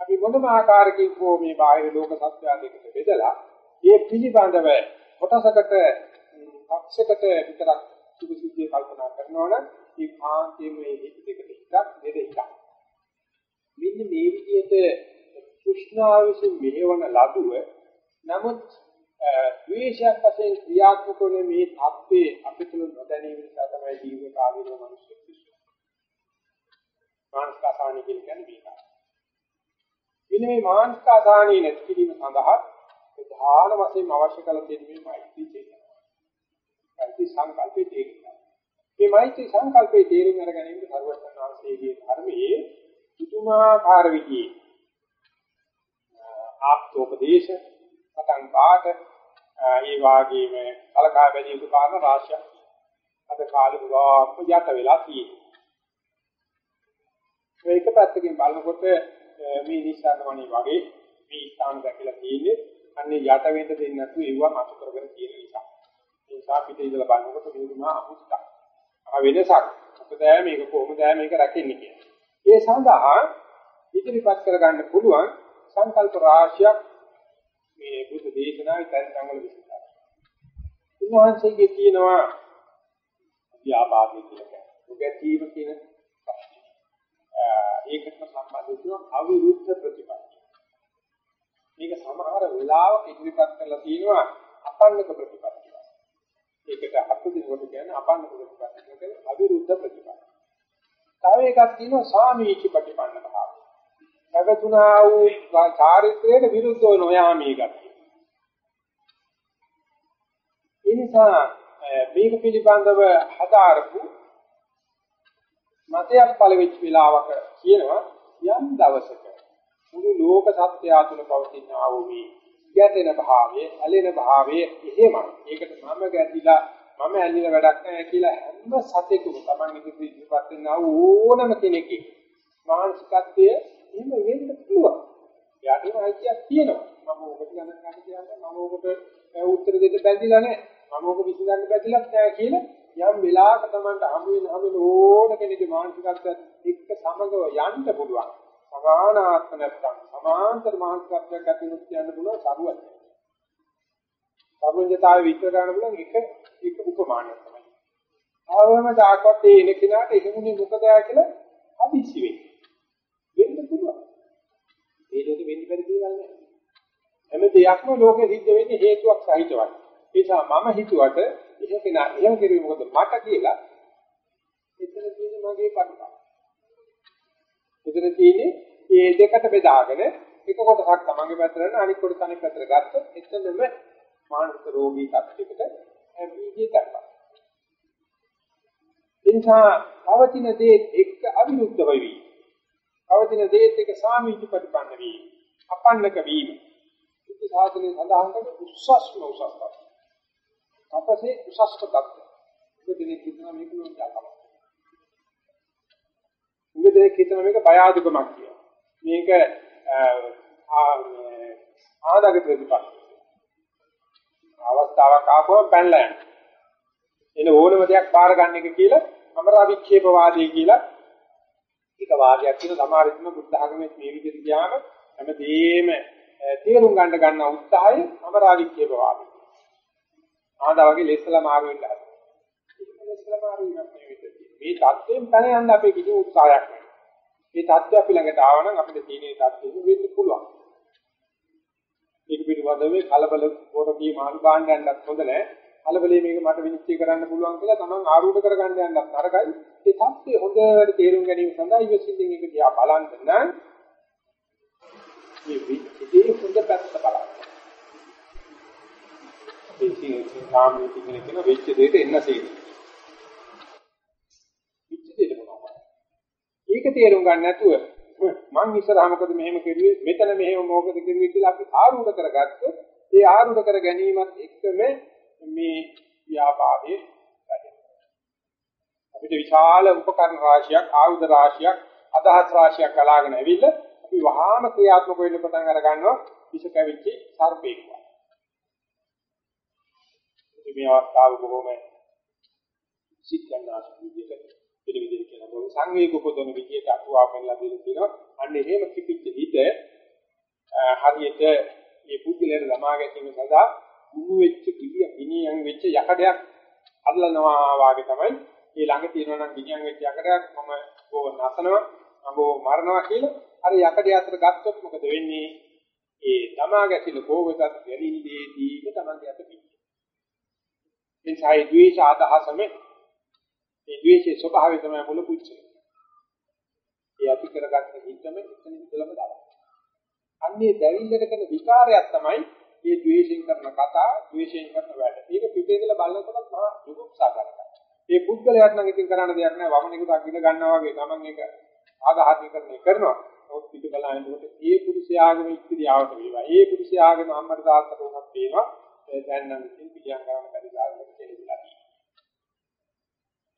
අපි මොනම ආකාරකින් හෝ මේ බාහිර ලෝක සත්‍ය දෙකට බෙදලා මේ පිළිබඳව කොටසකට පක්ෂයකට විතරක් සුභසිද්ධිය කල්පනා කරනවනම් ඒ කාන්තයේ මේ හිත දෙකට හිතක් දෙද හිතක් මෙන්න මේ විදිහට කෘෂ්ණාව විසින් මෙහෙවන ලදුව නමුත් ද්වේෂයක් වශයෙන් ක්‍රියාත්මක වන මේ தත්ත්වයේ අපිට නොදැනීම නිසා තමයි ජීවිත කාලීන මිනිස්සු කිසිම මානසික අසහනය කියන්නේ මේක. මෙන්න මේ මානසික අසහනය නැති කිරීම සඳහා ප්‍රධාන වශයෙන් අවශ්‍ය කළ දෙන්නේ මෛත්‍රී චේතනාව. මෛත්‍රී සංකල්පයේ තේරුම. මේ මෛත්‍රී සංකල්පයේ තේරුම් අරගෙන ඉන්න සර්වඥාන්සේගේ ධර්මයේ පුදුමාකාර විදිහේ ආප්තෝපදේශ පතන් පාට ඒ වාගේම කලකා බැලිය යුතු කාරණා රාශියක් අද කාලේ ගොඩාක් යට වෙලා තියෙනවා. මේක පැත්තකින් බලනකොට මේ නිස්සාරණවණි වගේ මේ ස්ථාන දැකලා තියෙන්නේ අන්නේ යට වෙන්න දෙන්නේ නැතුව ඒව මත කරගෙන තියෙන නිසා. ඒ නිසා පිටේ ඉඳලා බලනකොට මේකම අමුත්තක්. ආ වෙනසක්. මොකද මේක කොහොමද මේක රැකෙන්නේ කියන්නේ. ඒ සඳහා ඉදිරිපත් කරගන්න පුළුවන් සංකල්ප රාශියක් මේ බුදු දේශනාවේ තැන් තැන්වල විස්තර. උන්වහන්සේගේ තියෙනවා ව්‍යාපාදේ කියලා. උගැටීම කියන ප්‍රශ්නේ. ඒකටම සම්බන්ධ වෙන අවිරුද්ධ ප්‍රතිපත්තිය. මේක සමහර වෙලාවක ඉදිරිපත් කරලා තියෙනවා අපන්නක ප්‍රතිපත්තිය. ඒකට අර්ථ දෙනකොට කියන්නේ අපන්නක ප්‍රතිපත්තිය කියන්නේ අවිරුද්ධ ප්‍රතිපත්තිය. තව එකක් තියෙනවා සාමීචි ප්‍රතිපන්න භාවය. නැගතුණා වූ චාරිත්‍රයට විරුද්ධව නොයාමී ගතිය. ඒ නිසා මේක පිළිබඳව හදාරපු මතයක් පළ වෙච්ච වෙලාවක කියනවා යම් දවසක මුළු ලෝක සත්‍යය තුළ පවතින ආ වූ මේ ගැටෙන භාවයේ ඇලෙන භාවයේ එහෙමයි. ඒකට මම ගැටිලා මම ඇලින වැඩක් නැහැ කියලා හැම සතෙකුම Taman ඉදිරියට වෙන්න ඕනම කෙනෙක්ගේ මානසිකත්වයේ එහෙම වෙන්න පුළුවන්. යාටම අයිතියක් තියෙනවා. මම ඔබට ගණන් ගන්න කියන්නේ මම ඔබට උත්තර දෙන්න බැඳිලා නැහැ. මම ඔබ විසඳන්න බැඳිලත් නැහැ කියලා යම් වෙලාවක Tamanට හමු වෙන හමු වෙන ඕන කෙනෙකුගේ මානසිකත්වයට එක්ක සමගව යන්න පුළුවන්. සමානාත්ම නැත්නම් සමාන්තර මානසිකත්වයක් ඇති වෙනත් කියන්න පුළුවන් සරුවත්. සමුඤ්ඤතාවය විස්තර කරන්න පුළුවන් එක එක උපමානයක් තමයි. ආවම දායකත් ඒ එන කෙනාට එහෙමුනේ මොකද කියලා අදිසි වෙන්නේ. වෙන්න පුළුවන්. ඒ ලෝකෙ වෙන්න බැරි දේවල් නෑ. හැම දෙයක්ම ලෝකෙ සිද්ධ වෙන්නේ හේතුවක් සහිතවයි. ඒ නිසා මම හිතුවට එහෙම කෙනා එහෙම කෙරුවේ මොකද මට කියලා එතන තියෙන මගේ කර්ම. එතන තියෙන්නේ මේ දෙකට බෙදාගෙන එක කොටසක් තමන්ගේ පැත්තට යන අනිත් කොටස අනිත් පැත්තට ගත්තොත් එතනම මානසික රෝගී තත්යකට බීජය කරපා. එනිසා පවතින දේ එක්ක අවිරුද්ධ වෙවි. පවතින දේත් එක්ක සාමීච ප්‍රතිපන්න වී අපන්නක වීම. බුද්ධ ශාසනයේ සඳහන් කරන උස්සස්ම උසස්ත. අපසේ උසස්ත තත්ත්වය. උදේ කිතුනා මේක නෝන්ජාකම. උදේ කිතුනා මේක බය අඩුකමක් කියලා. මේක ආදාගත ප්‍රතිපන්න. අවස්ථාවක් ආපුවම පැනලා යනවා. එන ඕනම දෙයක් බාර ගන්න එක කියලා අමරාවික්ෂේපවාදී කියලා එක වාදයක් කියන සමාරිතම බුද්ධ ධර්මයේ මේ විදිහට ගියාම හැමදේම තේරුම් ගන්න ගන්න උත්සාහය අමරාවික්‍ය බවයි. ආදා වගේ ලෙස්සලා මාරු වෙන්න හදනවා. ලෙස්සලා මාරු වෙනත් මේ විදිහට. මේ தත්යෙන් පැන යන්න අපේ කිසි උත්සාහයක් නැහැ. මේ தත්ය අපි ළඟට ආව නම් අපිට තීනේ தත්යෙන් වෙන්න පුළුවන්. ඒක පිටවදමේ කලබල පොරදී මානු බාණ්ඩයන්වත් හොඳ නැහැ. කලබලේ මේක මට විනිශ්චය කරන්න පුළුවන් කියලා තමන් ආරූඪ කරගන්න යන්නත් නරකයි. ඒ தත්ත්වය හොඳට තේරුම් ගැනීම සඳහා ඉවසිල්ලෙන් එක දිහා බලන්න නම් මේ විදිහේ හොඳ පැත්ත බලන්න. ඒ කියන්නේ සාමයේ තියෙන කෙන වෙච්ච දෙයට එන්න සීනි. වෙච්ච දෙයට මොනවද? ඒක තේරුම් ගන්න නැතුව මං ඉස්සරහා මොකද මෙහෙම කෙරුවේ මෙතන මෙහෙම මොකද කෙරුවේ කියලා අපි ආරූඪ කරගත්තොත් ඒ ආරූඪ කර ගැනීමත් එක්කම මේ ව්‍යාපාරයේ වැඩෙනවා අපිට විශාල උපකරණ රාශියක් ආයුධ රාශියක් අදහස් රාශියක් ගලාගෙන ඇවිල්ලා අපි වහාම ක්‍රියාත්මක වෙන්න පටන් අර ගන්නවා විෂ කැවිච්ච සර්පෙක් වගේ මේ අවස්ථාව බොහොම සිත්කන්නාසු විදිහට පිළ විදිහට කියන බව සංවේග උපදවන විදිහට අතුවා කරලා දෙන්න තියෙනවා. අන්න එහෙම කිපිච්ච හිත හරියට මේ පුද්ගලයන් ළමා ගැනීම සඳහා මුණු වෙච්ච කිවිය ගිනියන් වෙච්ච යකඩයක් අල්ලනවා වාගේ තමයි මේ ළඟ තියෙනවා නම් ගිනියන් වෙච්ච යකඩයක් මම ඕව නසනවා මම ඕව මරනවා කියලා අර යකඩය අතර ගත්තොත් මොකද වෙන්නේ? ඒ ළමා ගැසින කෝවතත් ගැලින්දේදී තමන්ගේ අත පිටින්. එනිසා ද්වේෂ ආදහසම මේ ද්වේෂයේ ස්වභාවය තමයි මුල පුච්චේ. ඒ අපි කරගන්න හිතම එතන ඉඳලම දානවා. අන්නේ දැවිල්ලට කරන විකාරයක් තමයි මේ ද්වේෂයෙන් කරන කතා, ද්වේෂයෙන් කරන වැඩ. මේක පිටේ ඉඳලා බලනකොට මහා දුක්සාකරයි. ඒ පුද්ගලයාට නම් ඉතින් කරන්න දෙයක් නැහැ. වමනිකට අකින ගන්නවා වගේ Taman එක ආඝාතීකරණය කරනවා. ඔත් පිට බලනකොට ඒ පුරුෂයාගම ඉස්තිරියාවට වේවා. ඒ පුරුෂයාගම අම්මට තාත්තට උනත් පේනවා. දැන් නම් ඉතින් පිළියම් කරන්න බැරි දායකයෙක් කියලා තියෙනවා.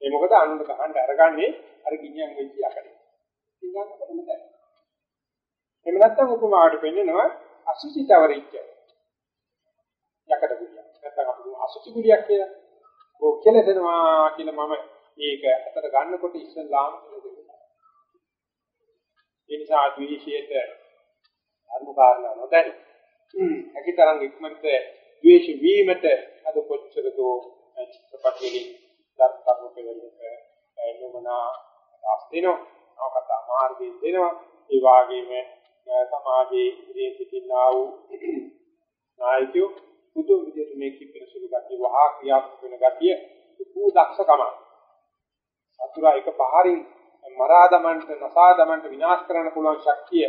ඒ මොකද අනුන්ට ගහන්න අරගන්නේ අර ගිනියන් වෙච්ච යකඩේ. ඉතින් ගන්න කොහොමද? එහෙම නැත්නම් උපමාවට පෙන්නනවා අසුචි තවරිච්ච. යකඩ ගුලියක්. නැත්නම් අපිට අසුචි ගුලියක් කියලා. ඕක කෙලෙසනවා කියලා මම ඒක අතට ගන්නකොට ඉස්සෙල්ලාම කියලා ඒ නිසා ද්වේෂයට අනුකාරණ නොදැනි. හැකිතරම් ඉක්මනට ද්වේෂ වීමට අද කොච්චර දෝ චිත්තපටිලි ධර්ම කෙරෙන්නට එනුමනා අදහස් දෙනවා. අවකතා මාර්ගයෙන් දෙනවා. ඒ වගේම සමාජයේ ඉදිරියේ සිටිනා වූ නායකයෝ පුදු විදිහට මේ කිපෙන සුළු ගතිය වහා ක්‍රියාත්මක වෙන ගතිය සුපු දක්ෂකම. සතුරා එක පහරින් මරා දමන්ට නසා දමන්ට විනාශ කරන්න පුළුවන් ශක්තිය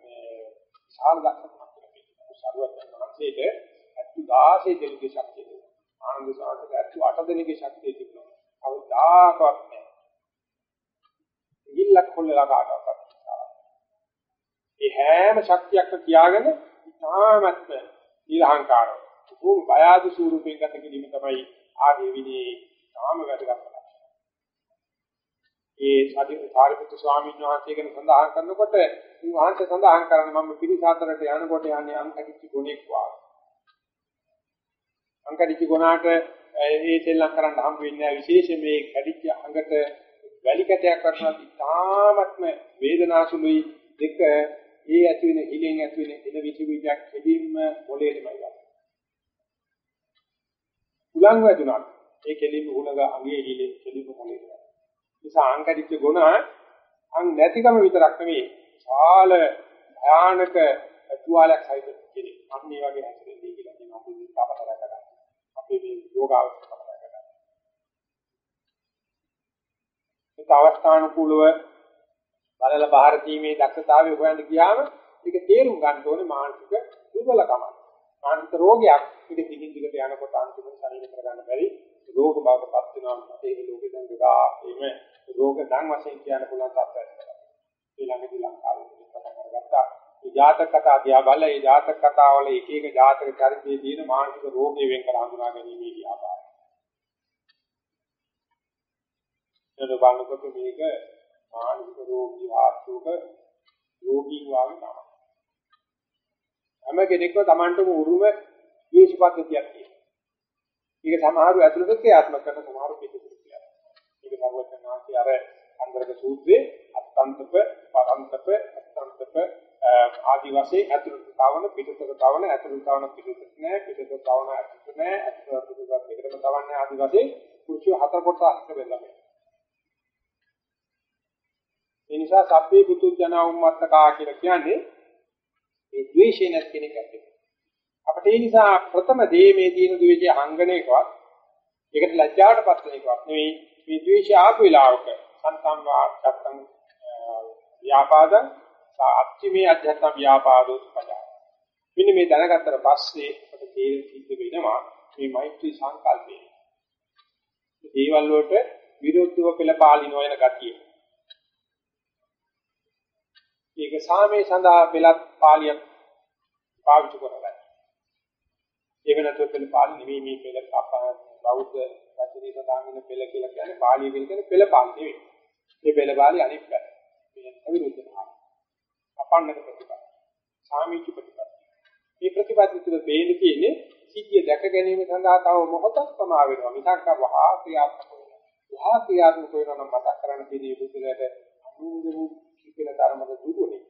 මේ විශාල දක්ෂකමක් තියෙනවා. සරුවත් වහන්සේට 16 දෙනෙකුගේ ශක්තිය තිබුණා. ආනන්ද සාගරට 8 දෙනෙකුගේ ශක්තිය තිබුණා. කවදාකවත් නැහැ. ඉල්ලක් කොල්ලලා කාටවත් ඒ හැම ශක්තියක්ම තියාගෙන ඉතාමත්ම නිර්හංකාරව. උතුම් බය ආදි ස්වරූපයෙන් ගත කිරීම තමයි ආදී විදී නාම වැදගත් ඒ සාරිපුත්තු ස්වාමීන් වහන්සේ ගැන සඳහන් කරනකොට උන්වහන්සේ සඳහන් කරන්නේ මම පිරිස අතරට යනකොට යන්නේ අංකටිච්ච ගුණෙක් වාගේ. අංකටිච්ච ගුණාට ඒ සෙල්ලම් කරන්න හම්බ වෙන්නේ විශේෂයෙන් මේ කැඩිච්ච අඟට වැලි කැටයක් වටනත් ඉතාමත්ම වේදනාසුලුයි දෙක ඒ ඇති වෙන හිලෙන් ඇති වෙන එන විචිවිදයක් කෙලින්ම මොලේටමයි ගන්න. උලංග වැදුනා ඒ කෙලින්ම උලඟ අගේ හිලෙන් කෙලින්ම මොලේට නිසා අංකඩිච්ච ගුණ අං නැතිකම විතරක් නෙවෙයි සාල භයානක තුවාලයක් සහිත කෙනෙක්. අන්න මේ වගේ හැසිරෙන්නේ කියලා කියන අපේ විස්තරපතර කරගන්න. අපේ මේ යෝගාවචර පතර කරගන්න. ඒක අවස්ථානුකූලව බලල බාහිර තීමේ දක්ෂතාවය හොයන්න ගියාම ඒක තේරුම් ගන්න ඕනේ මානසික දුර්වලකමක්. මානසික රෝගයක්. ඒක දිගින් දිගට යනකොට අන්තිමට ශරීර කරගන්න බැරි රෝග බවටපත් වෙනවා. ඒ ලෝකෙ දැන් ගා එimhe රෝග දන් වශයෙන් කියන්න පුළුවන් තත්ත්වයක්. ඊළඟදී ලංකාවේ පටන් අරගත්තා. මේ ජාතක කතා දිහා බලලා මේ ජාතක කතාවල එක එක ජාතක චරිතයේ තියෙන මානසික රෝගය වෙන් කර හඳුනා ගැනීම ව්‍යාපාරය. එතන බලනකොට මේක මානසික රෝගී ආත්මක රෝගී වාගේ තමයි. හැම කෙනෙක්ම Tamanටම උරුම විශේෂ පද්ධතියක් තියෙනවා. ඒක සමහරව ඇතුළත ක්‍රියාත්මක කරන සමහරව පිටුපිට ඒක සර්වඥාන්සේ අර අන්දරක සූත්‍රයේ අත්තන්තප පරන්තප අත්තන්තප ආදි වශයෙන් ඇතුළත තවන පිටතට තවන ඇතුළත තවන පිටතට නෑ පිටතට තවන ඇතුළත නෑ ඇතුළත පිටතට පිටතට තවන්නේ ආදි වශයෙන් කුච්චු හතර කොටසක් වෙනවා ඒ නිසා සබ්බේ පුතු ජන උම්මත්තකා කියලා කියන්නේ ඒ ද්වේෂය නැති කෙනෙක් ඇති. අපිට ඒ නිසා ප්‍රථම දේ මේ දින ද්වේෂය හංගණේකවත් ඒකට ලැජ්ජාවටපත් වෙන එකක් නෙවෙයි මේ ද්වේෂය ආපු වෙලාවක සන්තම් වාක්කම් ව්‍යාපාද අත්‍යමේ අධ්‍යාත්ම ව්‍යාපාදෝ පදා. මෙන්න මේ දැනගත්තට පස්සේ අපිට තේරෙන සිද්ධ වෙනවා මේ මෛත්‍රී සංකල්පය. දේවල් වලට විරුද්ධව පෙළපාලින වෙන ගතිය. ඒක සාමේ සඳහා පෙළත් පාලියක් පාවිච්චි කරලා. ඒ වෙනතොත් පෙළපාලි නෙමෙයි මේ පෙළ බෞද්ධ වචනේ සඳහන් වෙන පෙළ කියලා කියන්නේ පාලිය කියන්නේ පෙළ පාලි නෙවෙයි. මේ පෙළ පාලි අනිත් පැත්ත. මේ අවිරුද්ධ භාවය. අපන්නක ප්‍රතිපද. සාමීච ප්‍රතිපද. මේ ප්‍රතිපද තුළ වේද කියන්නේ සිද්ධිය දැක ගැනීම සඳහා තව මොහොතක් ප්‍රමා වෙනවා. මිසක් වහා ක්‍රියාත්මක වෙනවා. වහා ක්‍රියාත්මක වෙනවා නම් මතක් කරන්න තියෙන බුදුරට අනුන්ගේ කිපෙන ධර්මද දුරුනේ.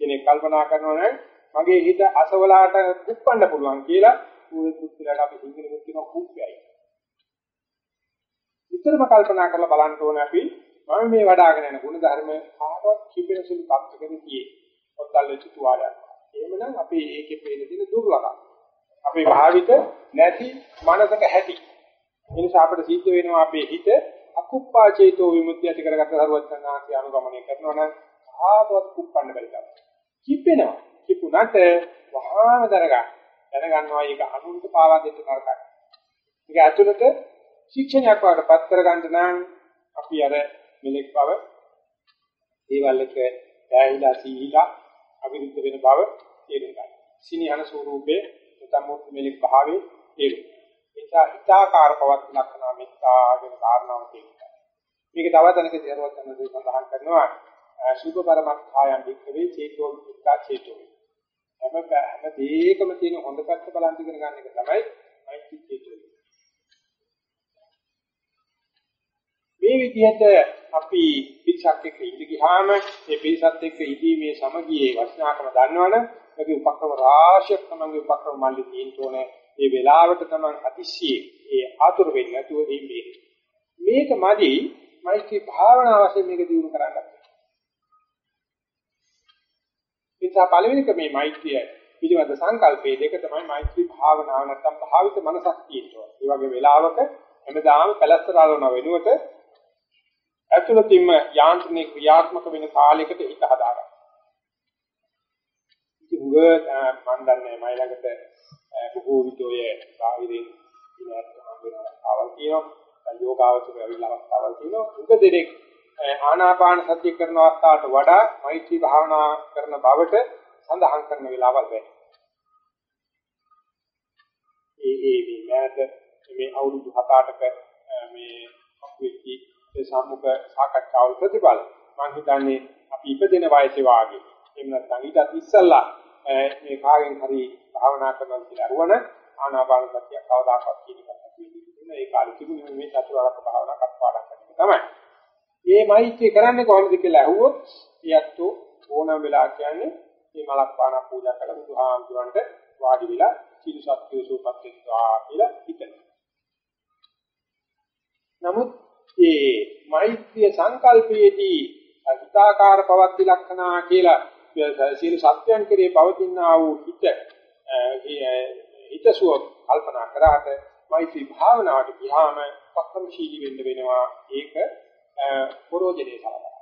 කෙනෙක් කල්පනා කරනවා නම් මගේ හිත අසවලාට කුප්පන්න පුළුවන් කියලා ඌේ පුත්‍රයාට අපි සිංහලෙත් කියන කුප්පයයි. විතරම කල්පනා කරලා බලන්න ඕනේ අපි මම මේ වඩ아가න යන ගුණ ධර්ම කාටවත් කිපෙන සුළු තත්ත්වකදී ඔත්තල් වෙච්ච තුවාලයක්. එහෙමනම් අපි ඒකේ පේන දින දුර්ලභයි. අපේ භාවිත නැති මනසක හැටි. ඒ නිසා අපිට සිද්ධ වෙනවා අපේ හිත අකුප්පා චේතෝ විමුක්තිය ඇති කරගත්ත සරුවචනාන්ති අනුගමනය කරනවා නම් ආවවත් කුප්පන්න බැරි තමයි. කිපෙනවා. කිපුණාට වහාම දරගන්න. දැනගන්නවා ඒක අනුන්ට පාවා දෙන්න නරකයි. ඒක ඇතුළත ශික්ෂණයක් වඩපත් කරගන්න නම් අපි අර මෙලෙක් බව දේවල් එක දැයිලා සීලා අවිරුද්ධ වෙන බව තේරුම් ගන්න. සිනිහන ස්වරූපේ සම්මුත් මෙලෙක් භාවයේ තේරුම්. ඒසා හිතාකාර පවත් ලක්ෂණ මෙත්තාගෙන කාරණාව තියෙනවා. මේක තව තැනක දේරවත් යන දේ සඳහන් කරනවා සුභ පරමත්ථායම් වික්‍රේ චේතෝ වික්ඛා චේතෝ. හැම හැම දෙයකම තියෙන හොඳ පැත්ත බලන් ඉගෙන ගන්න එක තමයි මෛත්‍රී චේතෝ. මේ විදිහට අපි පිටසක් එක්ක ඉඳ ගියාම මේ පිටසත් එක්ක ඉදීමේ සමගියේ වටිනාකම දන්නවනම් ඒක උපක්‍රම රාශියක් තමයි උපක්‍රම මල්ලි තියෙන්නේ. මේ වෙලාවට තමයි අතිශී ඒ ආතුර වෙන්නේ නැතුව මේ මේක මදි මෛත්‍රී භාවනා වශයෙන් මේක දිනු කරන්න. නිසා පළවෙනි ක්‍රමේ මෛත්‍රිය පිළිබඳ සංකල්පයේ දෙක තමයි මෛත්‍රී භාවනාව නැත්නම් භාවිත මනසක් තියෙනවා. ඒ වගේ වෙලාවක හැමදාම කලස්තර ආලෝන වෙනුවට ඇතුළතින්ම යාන්ත්‍රණේ ක්‍රියාත්මක වෙන කාලයකට හිත හදාගන්න. ඉතින් උග මම දන්නේ මයි ළඟට බොහෝ විට ඔය බාහිරින් ඉනත් හම්බෙනවා අවල් කියනවා යෝගාවචර ඇවිල්ලා අවස්ථාවල් තියෙනවා. උග දෙනෙක් ආනාපාන සතිය කරන අවස්ථාවට වඩා මෛත්‍රී භාවනා කරන බවට සඳහන් කරන වෙලාවල් වෙයි. ඒ ඒ මේ මෑත මේ අවුරුදු 7-8ක මේ අපිටි සම්මුඛ සාකච්ඡාවල ප්‍රතිඵල. මම හිතන්නේ අපි ඉපදෙන වයසේ වාගේ. එහෙම නැත්නම් ඊටත් ඉස්සල්ලා මේ කාගෙන් හරි භාවනා කරනවා කියලා අරුවන ආනාපාන සතිය කවදාකවත් කියන එක නැති ඒ කාලෙ තිබුණේ මේ චතුරාර්ය භාවනා කප්පාඩම් කරන එක තමයි. මේ මෛත්‍රී කරන්නේ කොහොමද කියලා අහුවොත් ඊයත්තු ඕනම වෙලා කියන්නේ මේ මලක් පාන පූජා කළ බුදුහාමුදුරන්ට වාඩි වෙලා සීල සත්‍ය සූපත් වෙනවා කියලා හිතනවා. නමුත් මේ මෛත්‍රිය සංකල්පයේදී අහිතාකාර පවත්ති ලක්ෂණා කියලා සීල සත්‍යයන් කෙරේ පවතිනා වූ හිත හිතසුව කල්පනා කරාට මෛත්‍රී භාවනාවට ගියාම පක්‍රමශීලී වෙන්න වෙනවා ඒක පරෝජනේ සලකනවා.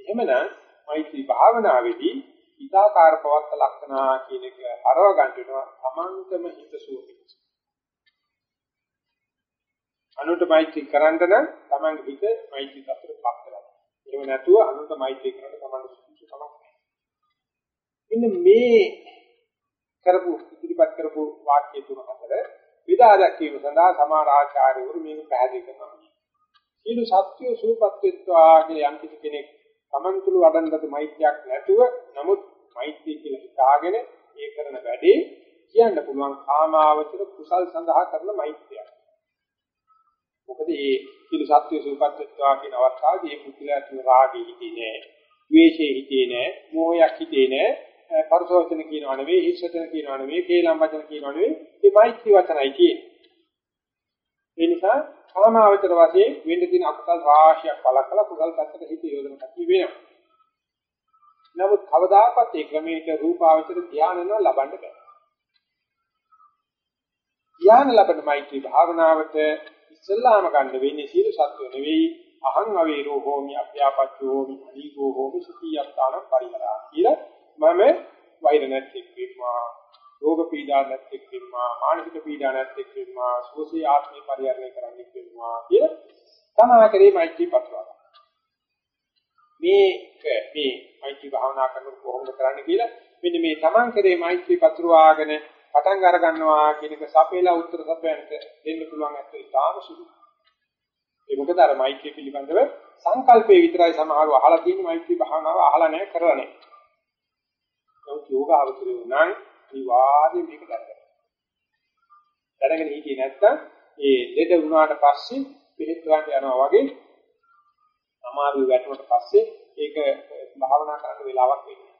එහෙමනම් මෛත්‍රී භාවනාවේදී හිතාකාර පවත්ත ලක්ෂණා කියන එක හරව ගන්න වෙනවා සමන්තම හිතසුව පිණිස. අනුන්ට මෛත්‍රී කරන්න නම් තමන්ගේ හිත මෛත්‍රී තත්ත්වයට පත් කරගන්න. එහෙම නැතුව අනුන්ට මෛත්‍රී කරන්න තමන්ට සුසු කමක් නැහැ. මෙන්න මේ කරපු ඉදිරිපත් කරපු වාක්‍ය තුන අතර විදා දැක්වීම සඳහා සමාන ආචාර්යවරු මේක පැහැදිලි කරනවා. සීල සත්‍ය සූපත්ත්වා කියලා යම් කිසි කෙනෙක් තමන් තුළ වඩන්නද මෛත්‍රියක් නැතුව නමුත් මෛත්‍රිය කියලා හිතාගෙන ඒ කරන වැඩේ කියන්න පුළුවන් කාමාවචර කුසල් සඳහා කරන මෛත්‍රියක්. මොකද මේ සීල සත්‍ය සූපත්ත්වා කියන අවස්ථාවේදී මේ පුද්ගලයා තුළ රාගය හිතේ නෑ, ද්වේෂය හිතේ නෑ, මෝහයක් හිතේ නෑ, පරසවචන කියනවා නෙවෙයි, හිස්සතන කියනවා නෙවෙයි, කේලම් වචන කියනවා නෙවෙයි, මේ මෛත්‍රී වචනයි කියන්නේ. ඒ නිසා කාමාවචර වශයෙන් වෙන්න තියෙන අකුසල් රාශියක් බලකලා කුසල් පැත්තට හිත යොදන කතිය වෙනවා. නමුත් කවදාකවත් ඒ ක්‍රමයක රූපාවචර ධානයන ලබන්න බෑ. ධානය ලබන මෛත්‍රී භාවනාවට ඉස්සල්ලාම ගන්න වෙන්නේ සීල සත්‍ය නෙවෙයි අහං අවේරෝ හෝමි අභ්‍යාපච්චෝ හෝමි අලීගෝ හෝමි සුඛියත්තාන පරිහරා කියලා මම වෛර නැතික් වීමා රෝග පීඩා නැතික් වීමා මානසික පීඩා නැතික් වීමා සෝසී ආත්මී පරිහරණය කරන්නෙක් වීමා කිය සමාකරේ මෛත්‍රී පත්‍රවා මේක මේ මෛත්‍රී භාවනා කරනකොට කොහොමද කරන්නේ කියලා මෙන්න මේ තමන් කරේ මෛත්‍රී පත්‍රවාගෙන පටන් අර ගන්නවා කියන එක සපේලා උත්තර සපයන්ට දෙන්න පුළුවන් ඇත්ත ඉතාම සුළු. ඒ මොකද අර මෛත්‍රී පිළිබඳව සංකල්පේ විතරයි සමහරව අහලා තියෙන මෛත්‍රී භාවනාව අහලා නැහැ කරලා නැහැ. නමුත් යෝගාවචරය නම් අනිවාර්යයෙන් මේක දැනගන්න. දැනගෙන හිටියේ නැත්නම් ඒ ලෙඩ වුණාට පස්සේ පිළිත් ගන්න යනවා වගේ අමාරු වැටුණට පස්සේ ඒක භාවනා කරන්න වෙලාවක් වෙන්නේ.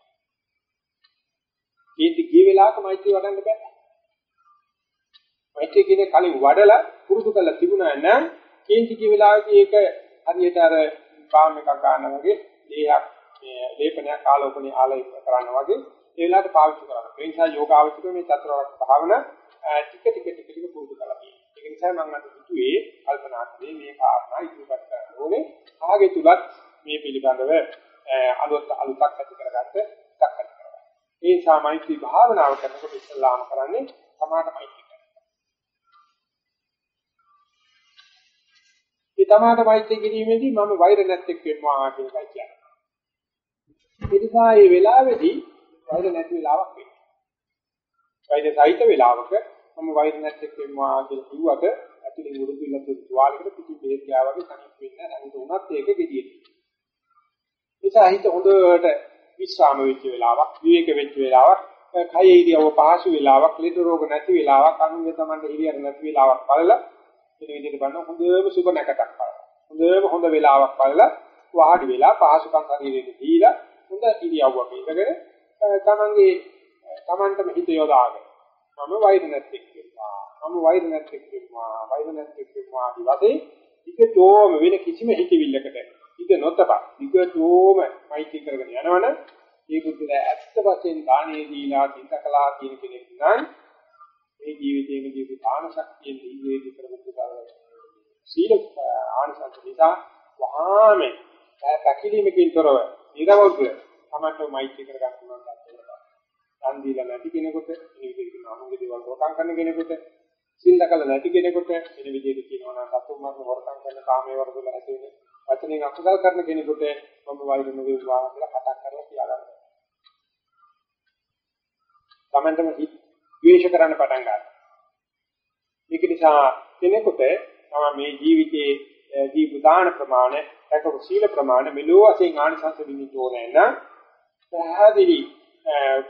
කීටි ගිය වෙලාවක මෛත්‍රී වඩන්න බෑ. මෛත්‍රී කියන කලින් වඩලා පුරුදු කරලා තිබුණා නම් කීටි ගිය වෙලාවේදී ඒක හරියට අර පාම් එකක් ගන්නවා වගේ දේහයක් මේ ලේපනයක් ආලෝකණය ආලය කරනවා වගේ ඒ වෙලාවට පාවිච්චි කරනවා. ඒ නිසා යෝගාවචක මේ චතුරාර්ය භාවන ටික ටික ටික ටික පුරුදු කරලා තියෙනවා. ඒක නිසා මම අද හිතුවේ කල්පනා කරේ මේ කාරණා ඉදිරිපත් කරන්න ඕනේ. ආගේ තුලත් මේ පිළිබඳව අලුත් අලුතක් ඇති කරගන්න දක්වන්න. ඒ නිසා මෛත්‍රී භාවනාව කරනකොට ඉස්සල්ලාම කරන්නේ සමාත මෛත්‍රී කරනවා. ඒ තමාට මෛත්‍රී කිරීමේදී මම වෛර නැත්තේක් වෙනවා කියන එකයි කියන්නේ. ඒ නිසා මේ වෙලාවේදී වෛර නැති වෙලාවක් වෙන්නේ. වෛර සහිත වෙලාවක මම වෛර නැත්තේක් වෙනවා කියලා කිව්වට ඇතුලේ උරුදු ඉලක්ක තුවාලයකට පිටි බෙහෙත් ගියා වගේ කණික් වෙන්නේ නැහැ. නමුත් උනත් ඒක gediye. නිසා හිත හොඳට විශ්‍රාම වෙච්ච වෙලාවක්, විවේක වෙච්ච වෙලාවක්, කයේ ඉරියව්ව පහසු වෙලාවක්, ලෙඩ රෝග නැති වෙලාවක්, අනුන්ගේ තමන්ට හිරියර නැති වෙලාවක් බලලා මේ විදිහට බලන හොඳම සුබ නැකටක් බලලා. හොඳම හොඳ වෙලාවක් බලලා වාඩි වෙලා පහසුකම් ශරීරෙට දීලා හොඳ ඉරියව්වක ඉඳගෙන තමන්ගේ තමන්ටම හිත යොදාගෙන මම වෛර නැත්තේ කියනවා. මම වෛර නැත්තේ කියනවා. වෛර නැත්තේ කියනවා. ඊවසේ විකතෝම වෙන කිසිම හිතවිල්ලකට හිත නොතබා විකතෝම මෛත්‍රී කරගෙන යනවනම් මේ බුද්ධලා ඇත්ත වශයෙන් දානේ දීලා තින්තකලා කියන කෙනෙක් නම් මේ ජීවිතයේදී දාන ශක්තියෙන් දීවේ කරමුතු සීල ආනිසංස නිසා වහාම පැකිලීමකින් තොරව නිරවුල්ව තමයි මෛත්‍රී කරගන්න පුළුවන් ගැටේ. දන් දීලා නැති කෙනෙකුට මේ විදිහට අනුන්ගේ දේවල් හොරකම් කරන කෙනෙකුට සිල් දකල නැති කෙනෙකුට මේ විදිහට කියනවා නම් සතුන් මරන හොරකම් කරන කාමයේ වර්ධල ඇති වෙන වචනෙන් අකුසල් කරන කෙනෙකුට මම වෛර නොවේ වා කියලා කතා කරලා කියලා ගන්නවා. තමන්ටම ද්වේෂ කරන්න පටන් ගන්නවා. ඒක නිසා කෙනෙකුට තම මේ ජීවිතයේ ජීව දාන ප්‍රමාණය, රැකපු සීල ප්‍රමාණය මෙලෝ වශයෙන් ආනිසංස විඳින්න ඕනේ නම් පැහැදිලි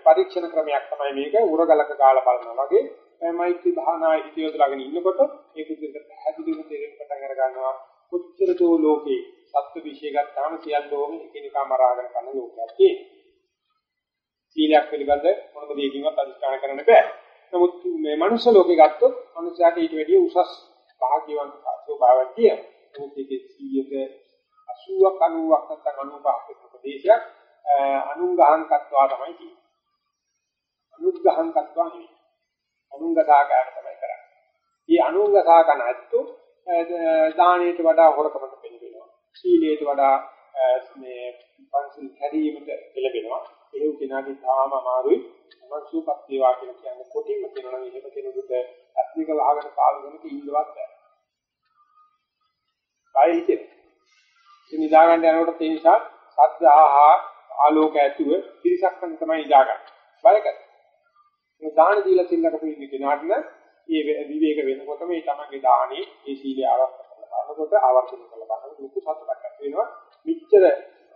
පරීක්ෂණ ක්‍රමයක් තමයි මේක උරගලක ගාලා බලනවා වගේ මෛත්‍රී භාවනා හිතියොදලාගෙන ඉන්නකොට ඒක විදිහට පැහැදිලිව තේරෙන්න පටන් අර ගන්නවා කොච්චර දෝ ලෝකේ සත්‍ය විශ්ය ගත්තාම සියල්ලෝම එකිනෙකා මරාගෙන කරන ලෝකයක් තියෙනවා. සීලයක් පිළිබඳ මොනම දෙයකින්වත් අදිස්ථාන කරන්න බෑ. නමුත් මේ මනුෂ්‍ය ලෝකේ ගත්තොත් මනුෂ්‍යයාට ඊට වැඩිය උසස් භාග්‍යවන්ත ස්වභාවයක් තියෙනවා. නමුත් ඒකේ 100ක 80ක් 90ක් නැත්නම් 95ක ප්‍රදේශයක් අනුංගහංකත්වා තමයි කියන්නේ. අනුග්‍රහංකත්වා නෙවෙයි. අනුංගසාකාර තමයි කරන්නේ. මේ අනුංගසාකන ඇත්තු දාණයට වඩා හොරකමට පෙළඹෙනවා. සීලයට වඩා මේ පංචිල් කැරීමට පෙළඹෙනවා. ඒ උකිනාගේ තාම අමාරුයි. මනසුපත් වේවා කියලා කියන්නේ කොටින්ම කියනවා නම් එහෙම කෙනෙකුට අත්නික වහගෙන පාළු වෙනක ඉන්නවත් බෑ. බය හිතේ. ඉතින් නිදා ගන්න යනකොට ඒ නිසා සද්ද ආහා ආලෝක ඇතුව පිරිසක් වෙන තමයි ඉඳාගන්නේ. බය කරන්නේ. මේ දාන දීලා තින්නක පිළිදි කෙනාට මේ විවේක වෙනකොට මේ තමන්ගේ දානේ ඒ සීලය ආරක්ෂා කරලා බලනකොට ආවර්තන කරලා බලනකොට ලොකු සතුටක් ඇති වෙනවා. මිච්ඡර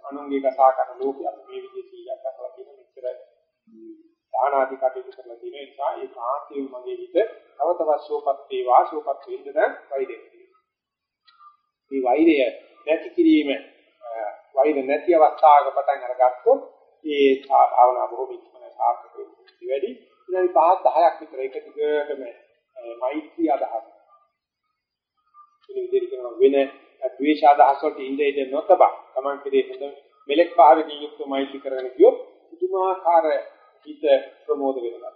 අනුන්ගේ කතා කරන ලෝකයක් මේ විදිහේ සීලයක් අතලා තියෙන මිච්ඡර දාන ආදී කටයුතු කරලා තියෙන නිසා ඒ කාන්තිය මගේ හිත තව තවත් සෝපත් වේවා සෝපත් වෙන්න වෛරය. මේ වෛරය නැති කිරීම වෛර නැති අවස්ථාවක පටන් අරගත්තොත් ඒ භාවනා බොහොම ඉක්මන සාර්ථක වෙන්නේ වැඩි. ඉතින් 5 10ක් විතර එක දිගටම මෛත්‍රී අදහස්. ඉතින් විදිහට කරන වෙන ද්වේෂ අදහස් වලට ඉඳ ඉඳ නොතබ Taman කෙරේ හොඳ මෙලෙක් භාවයෙන් යුක්ත මෛත්‍රී කරගෙන ගියොත් පුදුමාකාර හිත ප්‍රමෝද වෙනවා.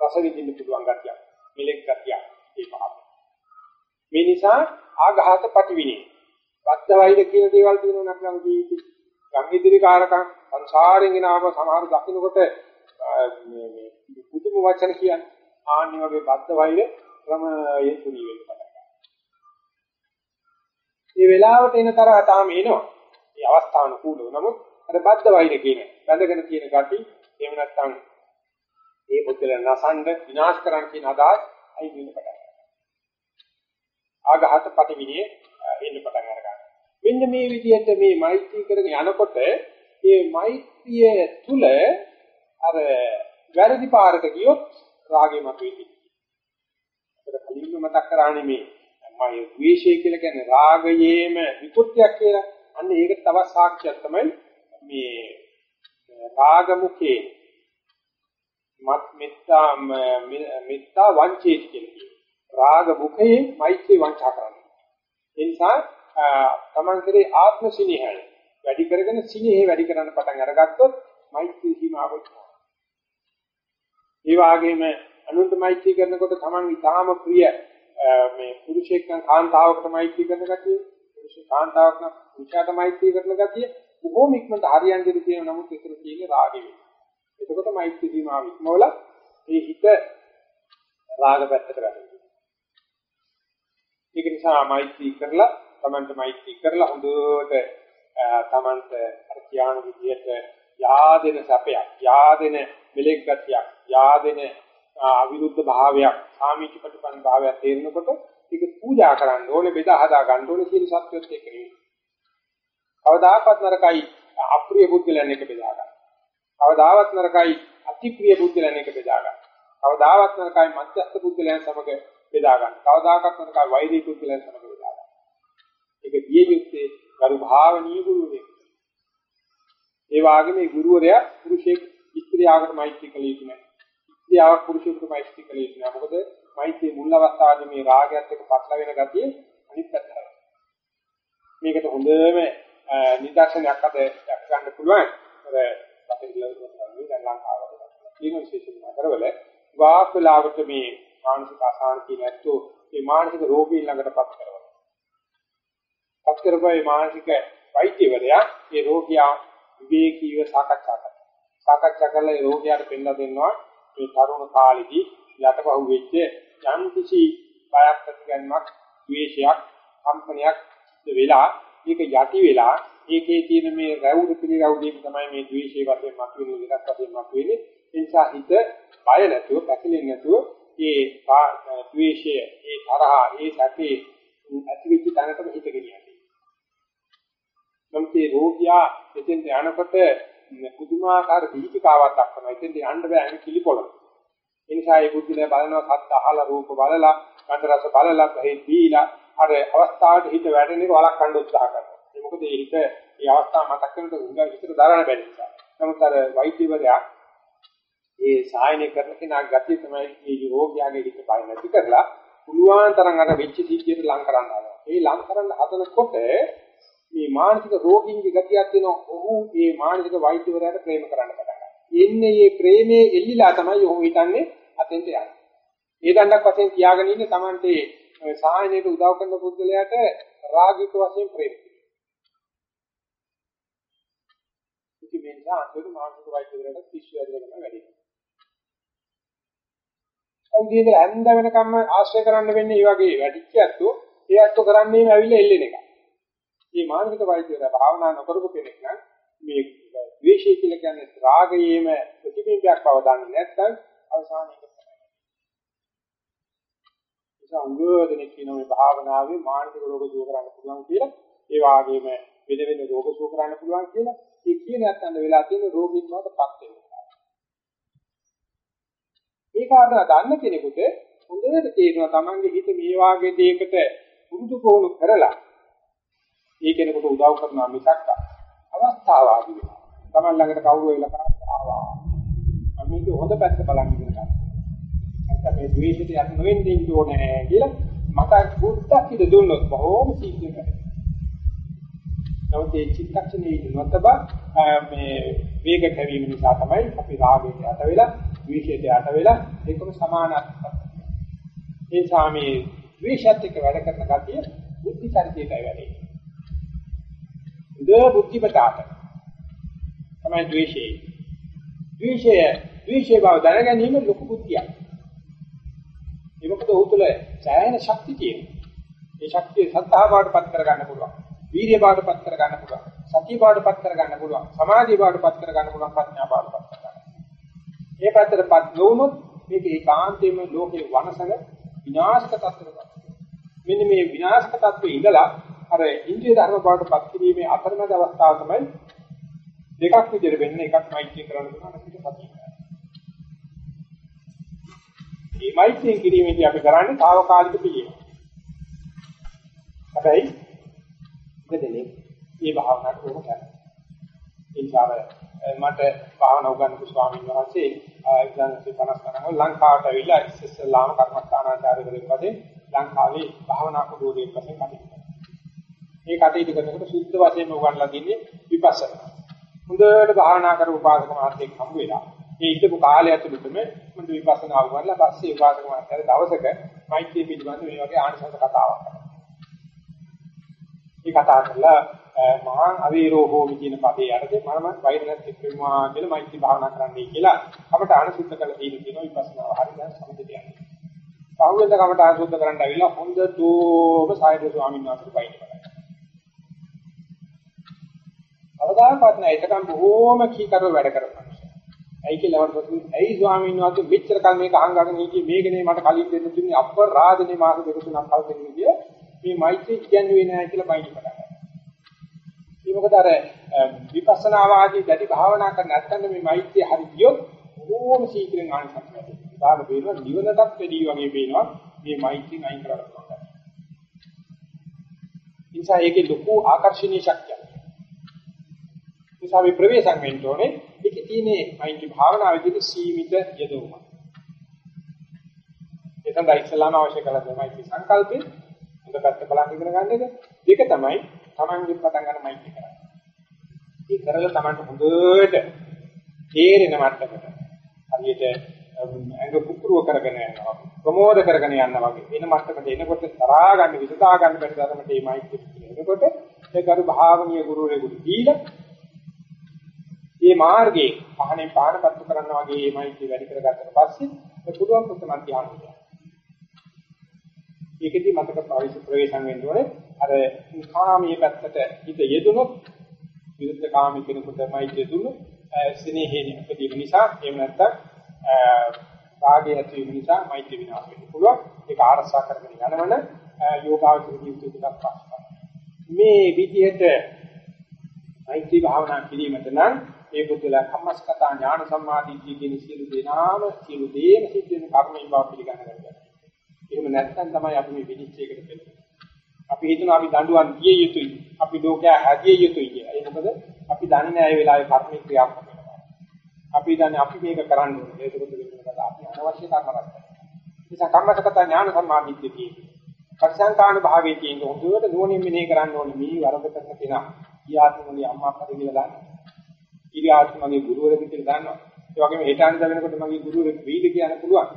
රස විඳින්න පුළුවන් ගතියක්. මෙලෙක් ගතියක් ඒ පහම. මේ නිසා ආඝාත පටිවිනේ. වද්ද වෛර කියන දේවල් තියෙනවා නම් අපේ ජීවිතේ. ගම්මිදිරි කාරකම් සංසාරයෙන් එනවාම සමහර දකින්නකොට මේ මේ පුදුම වචන කියන්නේ ආන්නි වගේ බද්ද වෛර ක්‍රමයෙන් තුනී වෙන්න පටන් ගන්නවා. මේ වෙලාවට එන තරහ තාම එනවා. මේ අවස්ථානුකූලව. නමුත් අර බද්ද වෛර කියන්නේ බැඳගෙන තියෙන gati එහෙම නැත්නම් ඒ පුද්ගල නසඬ විනාශ කරන්න කියන අදහස් අයින් වෙන්න පටන් ගන්නවා. ආඝාත පටිවිණියේ එන්න පටන් ගන්නවා. මෙන්න මේ විදිහට මේ මෛත්‍රී කරගෙන යනකොට මේ මෛත්‍රිය තුල අර වැරදි පාරට ගියොත් රාගෙ මතුවේවි. අපිට කලින්ම මතක් කරානේ මේ මම ද්වේෂය කියලා කියන්නේ රාගයේම විකෘතියක් කියලා. අන්න ඒක තවත් සාක්ෂියක් තමයි මේ රාගමුඛේ මත් මෙත්තා මෙත්තා වංචේති කියන්නේ. රාග මුඛේ මෛත්‍රී වංචා කරන්නේ. ඒ නිසා තමන් කෙරේ ආත්ම සිනහය වැඩි කරගෙන සිනහේ වැඩි කරන්න පටන් අරගත්තොත් මෛත්‍රී සීමාවට ඒ වගේම අනුන්ට මෛත්‍රී කරනකොට තමන් ඊටාම ප්‍රිය මේ පුරුෂයෙක් නම් කාන්තාවකට මෛත්‍රී කරන ගතිය පුරුෂ කාන්තාවක් නම් පුරුෂයාට මෛත්‍රී කරන ගතිය බොහෝම ඉක්මනට හරියන්නේ කියන නමුත් ඒතර තියෙන්නේ රාගෙ වෙනවා එතකොට මෛත්‍රී සීමාව ඉක්මවල මේ හිත රාග පැත්තට වැටෙනවා. ඒක නිසා මෛත්‍රී කරලා තමන්ට මෛත්‍රී කරලා හොඳට තමන්ට අර කියන විදිහට yaadෙන සැපයක් yaadෙන මෙලෙක් ගතියක් yaadෙන අවිරුද්ධ භාවයක් සාමිච්ච ප්‍රතිපන්න භාවයක් තේරෙනකොට ඒක පූජා කරන්න ඕනේ බෙදා හදා ගන්න ඕනේ කියන සත්‍යයත් එක්ක නෙවෙයි. කවදාකවත් නරකයි අප්‍රිය බුද්ධලයන් එක බෙදා ගන්න. කවදාවත් නරකයි අතිප්‍රිය බුද්ධලයන් එක බෙදා ගන්න. කවදාවත් නරකයි මධ්‍යස්ථ බුද්ධලයන් සමග බෙදා ගන්න. කවදාකවත් නරකයි වෛදික බුද්ධලයන් සමග බෙදා ගන්න. ඒක දිය යුත්තේ කරු භාවනීය ගුරුවරයෙක්. ඒ වගේම මේ ගුරුවරයා පුරුෂයෙක් ස්ත්‍රියකට මෛත්‍රී කළ යුතු නැහැ. ස්ත්‍රියක් පුරුෂයෙකුට මෛත්‍රී කළ යුතු නැහැ. මොකද මෛත්‍රී මුල් අවස්ථාවේදී මේ රාගයත් එක්ක පටල වෙන ගතිය අනිත් පැත්තට. මේකට හොඳම නිදර්ශනයක් අද දැක් ගන්න පුළුවන්. අර අපේ දැන් ලංකාවට තියෙන විශේෂම නගරවල වාක් වෙලාවට මේ මානසික අසහන කියන ඇත්තෝ මේ මානසික රෝගීන් ළඟටපත් කරනවා. පත්කරපේ මානසික වෛද්‍යවරයා ඒ රෝගියා විවේකීව සාකච්ඡා කරනවා. සාකච්ඡා කරලා ඒ රෝගියාට පෙන්නලා දෙනවා මේ තරුණ කාලෙදී යටපහුව වෙච්ච යම් කිසි බයක් ප්‍රතිගන්මක්, ද්වේෂයක්, කම්පනයක් සිද්ධ වෙලා ඒක යටි වෙලා ඒකේ තියෙන මේ රැවුරු පිළිරවුදීම තමයි මේ ද්වේෂයේ වශයෙන් මතුවෙන විදිහක් වශයෙන් මතුවෙන්නේ. ඒ නිසා හිත බය නැතුව, පැකිලෙන්නේ නැතුව ඒ ද්වේෂය, ඒ තරහ, ඒ සැකේ ඇතිවෙච්ච තැනටම හිත ගෙනියන්නේ. නමුත් මේ රෝගියා එතෙන් යනකොට පුදුමාකාර දීපිකාවක් දක්වනවා. එතෙන් යන්න බෑ අනිත් කිලිපොළ. ඒ නිසා මේ බුද්ධිනේ බලනවා සත්‍ය අහලා රූප බලලා, ගන්ධ රස බලලා, බෙහෙත් දීලා අර අවස්ථාවට හිත වැටෙන එක වළක්වන්න උත්සාහ කරනවා. ඒ මොකද මේ හිත මේ අවස්ථාව මතක් කරනකොට උඟ විතර දරන්න බැරි නිසා. නමුත් අර වෛද්‍යවරයා ඒ සායනය කරන කෙනා ගතිය තමයි මේ රෝගියාගේ හිත බය නැති කරලා පුළුවන් තරම් අර වෙච්ච සිද්ධියට ලං කරන්න හදනවා. ඒ ලං කරන්න හදනකොට මේ මානසික රෝගීන්ගේ ගතියක් තියෙනවා. ඔහු මේ මානසික වෛද්‍යවරයාට ප්‍රේම කරන්න පටන් ගන්නවා. එන්නේ මේ ප්‍රේමයේ එල්ලිලා තමයි ඔහු හිතන්නේ අතෙන්ට යන්නේ. ඒ දණ්ඩක් වශයෙන් තියාගෙන ඉන්නේ Tamante සායනයට උදව් කරන පුද්ගලයාට රාගික වශයෙන් ප්‍රේම ඉතින් මේ නිසා අන්තිම මානසික වෛද්‍යවරයාට පිස්සු ඇදගෙන වැඩි. උදේට ඇඳ වෙනකම්ම ආශ්‍රය කරන්න වෙන්නේ මේ වගේ වැඩිච්ච ඇත්තෝ ඒ ඇත්තෝ කරන්නේම ඇවිල්ලා එල්ලෙන එක. මේ මානසික වෛද්‍යවරයා භාවනා නොකරපු කෙනෙක් නම් මේ ද්වේෂය කියලා කියන්නේ රාගයේම ප්‍රතිබිම්බයක් බව දන්නේ නැත්නම් අවසානයේ නිසා උංගෝදෙනෙක් කියන මේ භාවනාවේ මානසික රෝග දුරු කරන්න පුළුවන් කියලා. ඒ වගේම වෙන වෙන රෝග සුව කරන්න පුළුවන් කියලා. ඒ කියන නැත්නම් වෙලා තියෙන රෝගීන් වලටපත් වෙනවා. මේ කාරණා දන්න කෙනෙකුට හොඳට තේරෙනවා Tamange හිත මේ වාගේ දෙයකට පුරුදු පුහුණු කරලා ඒ කෙනෙකුට උදව් කරනවා මිසක් අවස්ථාවාදී වෙනවා. Taman ළඟට කවුරු වෙලා කරා ආවා. මේක හොඳ පැත්ත බලන්න ඉගෙන නැත්නම් මේ ද්වේෂයට යට නොවෙන්න ඉන්න ඕනේ කියලා මට බුද්ධක් ඉද දුන්නොත් බොහොම සීක්‍රෙට කරේ. නමුත් මේ චිත්තක්ෂණයේ නොතබ මේ වේග කැවීම නිසා තමයි අපි රාගයට යට වෙලා ද්වේෂයට යට වෙලා ඒකම සමානත්වයක්. ඒ සාමී ද්වේෂත් එක්ක වැඩ කරන කතිය බුද්ධි චරිතයටයි වැඩේ. ද බුද්ධිපතාට තමයි ද්වේෂය. ද්වේෂය ද්වේෂය බව දැනගැනීම ලොකු බුද්ධියක්. ඒ මොකද ඔහු තුළ සෑහෙන ශක්තිය තියෙනවා. ඒ ශක්තිය සත්‍තාව බවටපත් කරගන්න පුළුවන්. වීර්ය බවටපත් කරගන්න පුළුවන්. සතිය බවටපත් කරගන්න පුළුවන්. සමාධිය බවටපත් කරගන්න පුළුවන්. ප්‍රඥා බවටපත් කරගන්න. මේ පැත්තටපත් නොවුනොත් මේක ඒකාන්තයෙන්ම ලෝකේ වනසන විනාශක තත්ත්වයකට. මෙන්න මේ විනාශක තත්ත්වයේ ඉඳලා අර ඉන්ද්‍රිය ධර්ම බවටපත් කිරීමේ අතරමැද අවස්ථාව තමයි දෙකක් විදිහට වෙන්නේ එකක් මෛත්‍රී කරන්න පුළුවන් අනිත් එක සතිය. මේ මෛත්‍රියෙන් කිරීමේදී අපි කරන්නේ తాවකාලික පිළිවෙල. හැබැයි දෙදෙනේ මේ භාවනාවට කොහොම කරන්නේ? ඒ නිසා මට භාවනා උගන්වපු ස්වාමීන් වහන්සේ 1950 ගණන් ලංකාවට ඇවිල්ලා ඉස්සෙල්ලාම කර්මස්ථානාචාර්යවරයෙක් වශයෙන් ලංකාවේ භාවනා කුඩුවෙක් වශයෙන් කටයුතු කරා. මේ කටයුතු කරනකොට සුද්ධ වශයෙන්ම උගන්ලා දෙන්නේ විපස්සනා. හොඳට භාවනා කරපු උපාසක මහත්තයෙක් හම්බ වෙලා මේ ඉඳපු කාලය ඇතුළතම මම විපස්සනා වුණා පස්සේ උපාසක මහත්තයා දවසක මෛත්‍රී පිළිබඳ මේ වගේ ආනිසංස කතාවක් කරා. මේ කතා කරලා මහා අවීරෝ හෝමි කියන පදේ යටතේ මම වෛරණත් එක්කමා කියලා මෛත්‍රී භාවනා කරන්නයි කියලා අපට අනුසුද්ධ කරලා දීලා තියෙනවා විපස්සනා හරි දැන් සම්පූර්ණ යන්නේ. පහුවෙන්ද කමට අනුසුද්ධ කරන්න ඇවිල්ලා හොඳටම සායද ස්වාමීන් වහන්සේට බයින්න පටන් අවදාපත් නැහැ එතකම් බොහෝම කීකරව වැඩ කරනවා. ඇයි කියලා වරපතු ඇයි ස්වාමීන් වහන්සේ මෙච්චර කල් මේක අහංගගෙන හිටියේ මේකනේ මට කලින් දෙන්න තිබුණේ අපරාධනේ මාස දෙක තුනක් කල් දෙන්නේ කිය මේ මෛත්‍රී කියන්නේ නැහැ කියලා බයින් පටන් ගන්නවා. ඒ මොකද අර විපස්සනා වාදී දැඩි භාවනා කරන නැත්නම් මේ මෛත්‍රිය හරි ගියොත් බොහොම ශීඝ්‍රයෙන් ආනිසංස ලැබෙනවා. බාල බේනවා නිවනටත් වැඩි වගේ පේනවා මේ මෛත්‍රියෙන් අයින් කරලා පුළුවන්. නිසා ඒකේ ලොකු ආකර්ෂණීය ශක්තියක්. නිසා අපි ප්‍රවේශම් වෙන්න ඕනේ ඒකේ තියෙන්නේ මෛත්‍රී භාවනාවේදී සීමිත යදොම. ඒ තමයි ඉස්ලාම අවශ්‍ය කරලා තියෙන මෛත්‍රී සංකල්පේ හොඳ පැත්ත බලන් ඉගෙන ගන්න එක. දෙක තමයි Tamange පටන් ගන්න මෛත්‍රී කරන්නේ. ඒ කරලා Tamanට හොඳට තේරෙන මට්ටමකට හරියට ඇඟ පුපුරව කරගෙන යනවා ප්‍රමෝද කරගෙන යනවා වගේ වෙන මට්ටමකට එනකොට තරහා ගන්න විසදා ගන්න බැරි තරමට මේ මෛත්‍රී එතකොට ඒ කරු භාවනීය ගුරුවරයෙකුට දීලා මේ මාර්ගයේ පහනේ පානපත්තු කරනවා වගේ මෛත්‍රී වැඩි කරගත්තට පස්සේ ඒ පුළුවන් පුතමන් ධ්‍යානෙ. ඒකෙදි මතක ප්‍රවේශ ප්‍රවේශම් වෙන්න ඕනේ. අර කාමයේ පැත්තට හිත යෙදුනොත් විරුද්ධ කාමී කෙනෙකුට මෛත්‍රිය දුන්නොත් ස්නේහයෙන් උපදීන නිසා එහෙම නැත්නම් රාගය ඇති වීම නිසා මෛත්‍රිය විනාශ වෙන්න පුළුවන්. ඒක ආරසා කරගෙන යනවන යෝගාවචර ජීවිතයක දක්වා මේ විදිහට මෛත්‍රී භාවනා කිරීමට නම් ඒ බුද්ධලා කම්මස්කතා ඥාන සම්මාදිට්ඨිය කියන සියලු දේනාම සියලු දේම සිද්ධ වෙන කර්මයෙන් බව පිළිගන්න ගන්නවා. එහෙම නැත්නම් තමයි අපි මේ විනිශ්චයකට පෙළෙන්නේ. අපි හිතනවා අපි දඬුවම් දිය යුතුයි. අපි ලෝකයා හැදිය යුතුයි කියලා. ඒ මොකද අපි දන්නේ නැහැ ඒ වෙලාවේ කර්ම ක්‍රියාත්මක වෙනවා. අපි දන්නේ අපි මේක කරන්න ඕනේ. ඒක පොදු වෙනකද අපි අනවශ්‍ය කර්ම කරනවා. නිසා කම්මසකත ඥාන සම්මාදිට්ඨිය කියන්නේ. පරිසංකාන භාවයේ තියෙන හොඳට නුවණින් මෙනෙහි කරන්න ඕනේ. මේ වරද කරන කෙනා. ඊයාත්මගේ අම්මා අප්පා කියලා දන්නවා. ඊයාත්මගේ ගුරුවරයෙක් කියලා දන්නවා. ඒ වගේම හෙටාන්ද වෙනකොට මගේ ගුරුවරයෙක් වෙයිද කියන්න පුළුවන්.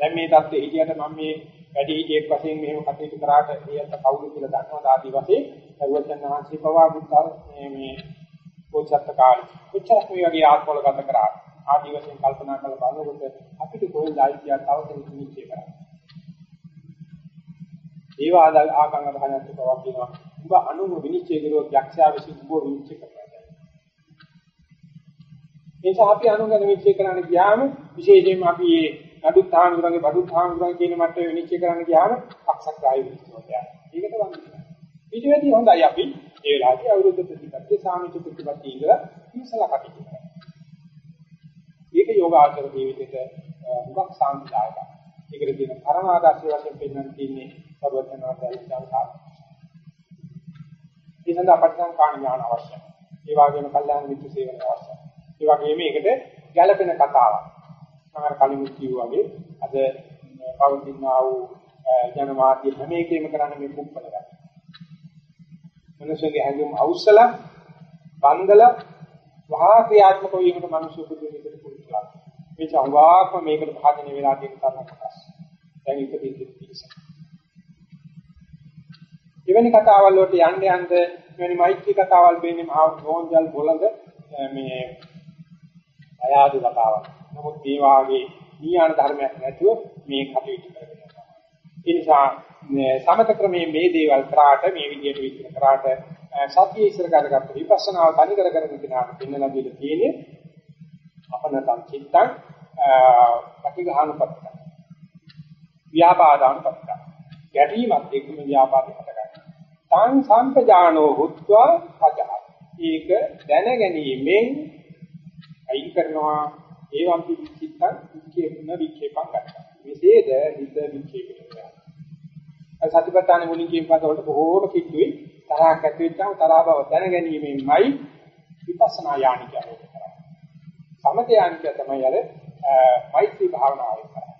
දැන් මේ தත්ත්වයේ හිටියට මම මේ වැඩි හිටියෙක් වශයෙන් මෙහෙම කටයුතු කරාට ඒත් කවුරු කියලා දන්නවද ආදි වශයෙන් සර්වචන් වහන්සේ පවා බුද්ධාර මේ මේ පොච්චත්ත කාලේ කොච්චරක් මේ වගේ ආත්මවල ගත කරා ආදි වශයෙන් කල්පනා කරලා බලනකොට අපිට කොහෙන්ද ආයිතිය තව කෙනෙක් නිශ්චය කරන්නේ ඒ වාද ආගම් අදහනත් පවා කියනවා උඹ අනුම විනිශ්චය කරුවොත් යක්ෂයා විසින් උඹ විනිශ්චය කරනවා ඒ නිසා අපි අනුගමනය විනිශ්චය කරන්න ගියාම විශේෂයෙන්ම අපි මේ නඩුත් හාමුදුරන්ගේ බඩුත් හාමුදුරන්ගේ කියන මට්ටමේ විනිශ්චය කරන්න ගියාම අක්ෂරාය විනිශ්චය ඒකට වන්දිනවා. ඊට වැඩි හොඳයි අපි ඒ වෙලාවේ අවුරුදු ප්‍රතිපත්ති සාමිත ප්‍රතිපත්ති ඉඳලා ඉස්සලා කටයුතු කරනවා. ඒක යෝගාචර ජීවිතේට හුඟක් සාන්තිදායකයි. ඒකට කියන පරමාදර්ශය වශයෙන් පෙන්වන්න තියෙන්නේ සර්වඥාන්තයන් සංකාර. ඒ සඳහා පටිසංකාණ ඥාන අවශ්‍යයි. ඒ වගේම කල්යාණ මිත්‍ර සේවන අවශ්‍යයි. ඒ වගේම ඒකට ගැළපෙන කතාවක්. මම කලින් කිව්වා වගේ අද පවතිනා වූ ජනමාධ්‍ය හැම එකෙම කරන්නේ මේ කුප්පල ගන්න. මනුෂ්‍යගේ හැඟුම් අවුස්සල බන්දල වහා ක්‍රියාත්මක වීමට මිනිස්සු පුදුමයකට පුරුදුලා. මේ සංවාක්ම මේකට භාජනය වෙලා තියෙන තරම කොටස්. දැන් ඉතින් පිළිස. එවැනි කතාවල් වලට යන්න යන්න මෙවැනි මෛත්‍රී කතාවල් වෙන්නේ මහා ගෝන්ජල් බොළඳ මේ අයාදු කතාවක්. නමුත් මේ වාගේ නීයාන ධර්මයක් නැතුව මේ කටයුතු කරගෙන යනවා. ඒ නිසා සමත ක්‍රමයේ මේ දේවල් කරාට මේ විදිහට විස්තර කරාට සතිය ඉස්සර කරගත්ත විපස්සනාව තනි කර කරගෙන කෙනාට දෙන්නලා දෙල තියෙන්නේ අපනතං චිත්තං පටිඝානුපත්ත. ව්‍යාපාදානුපත්ත. ගැටීමත් එක්කම ව්‍යාපාදේ හට ගන්නවා. තං සම්පජානෝ හුත්වා පජහ. ඒක දැන ගැනීමෙන් අයින් කරනවා ඒවම් පිච්චිත්තං වික්ෂේපන වික්ෂේපං කරනවා. මෙසේද හිත වික්ෂේපණය කරනවා. අර සතිපට්ඨාන මුලින් කියන පද වලට බොහෝම කිට්ටුයි තරහක් ඇති වෙච්චාම තරහ බව දැනගැනීමෙන්මයි විපස්සනා යානික කරන්නේ. සමත යානික තමයි අර මෛත්‍රී භාවනාව කරන්නේ.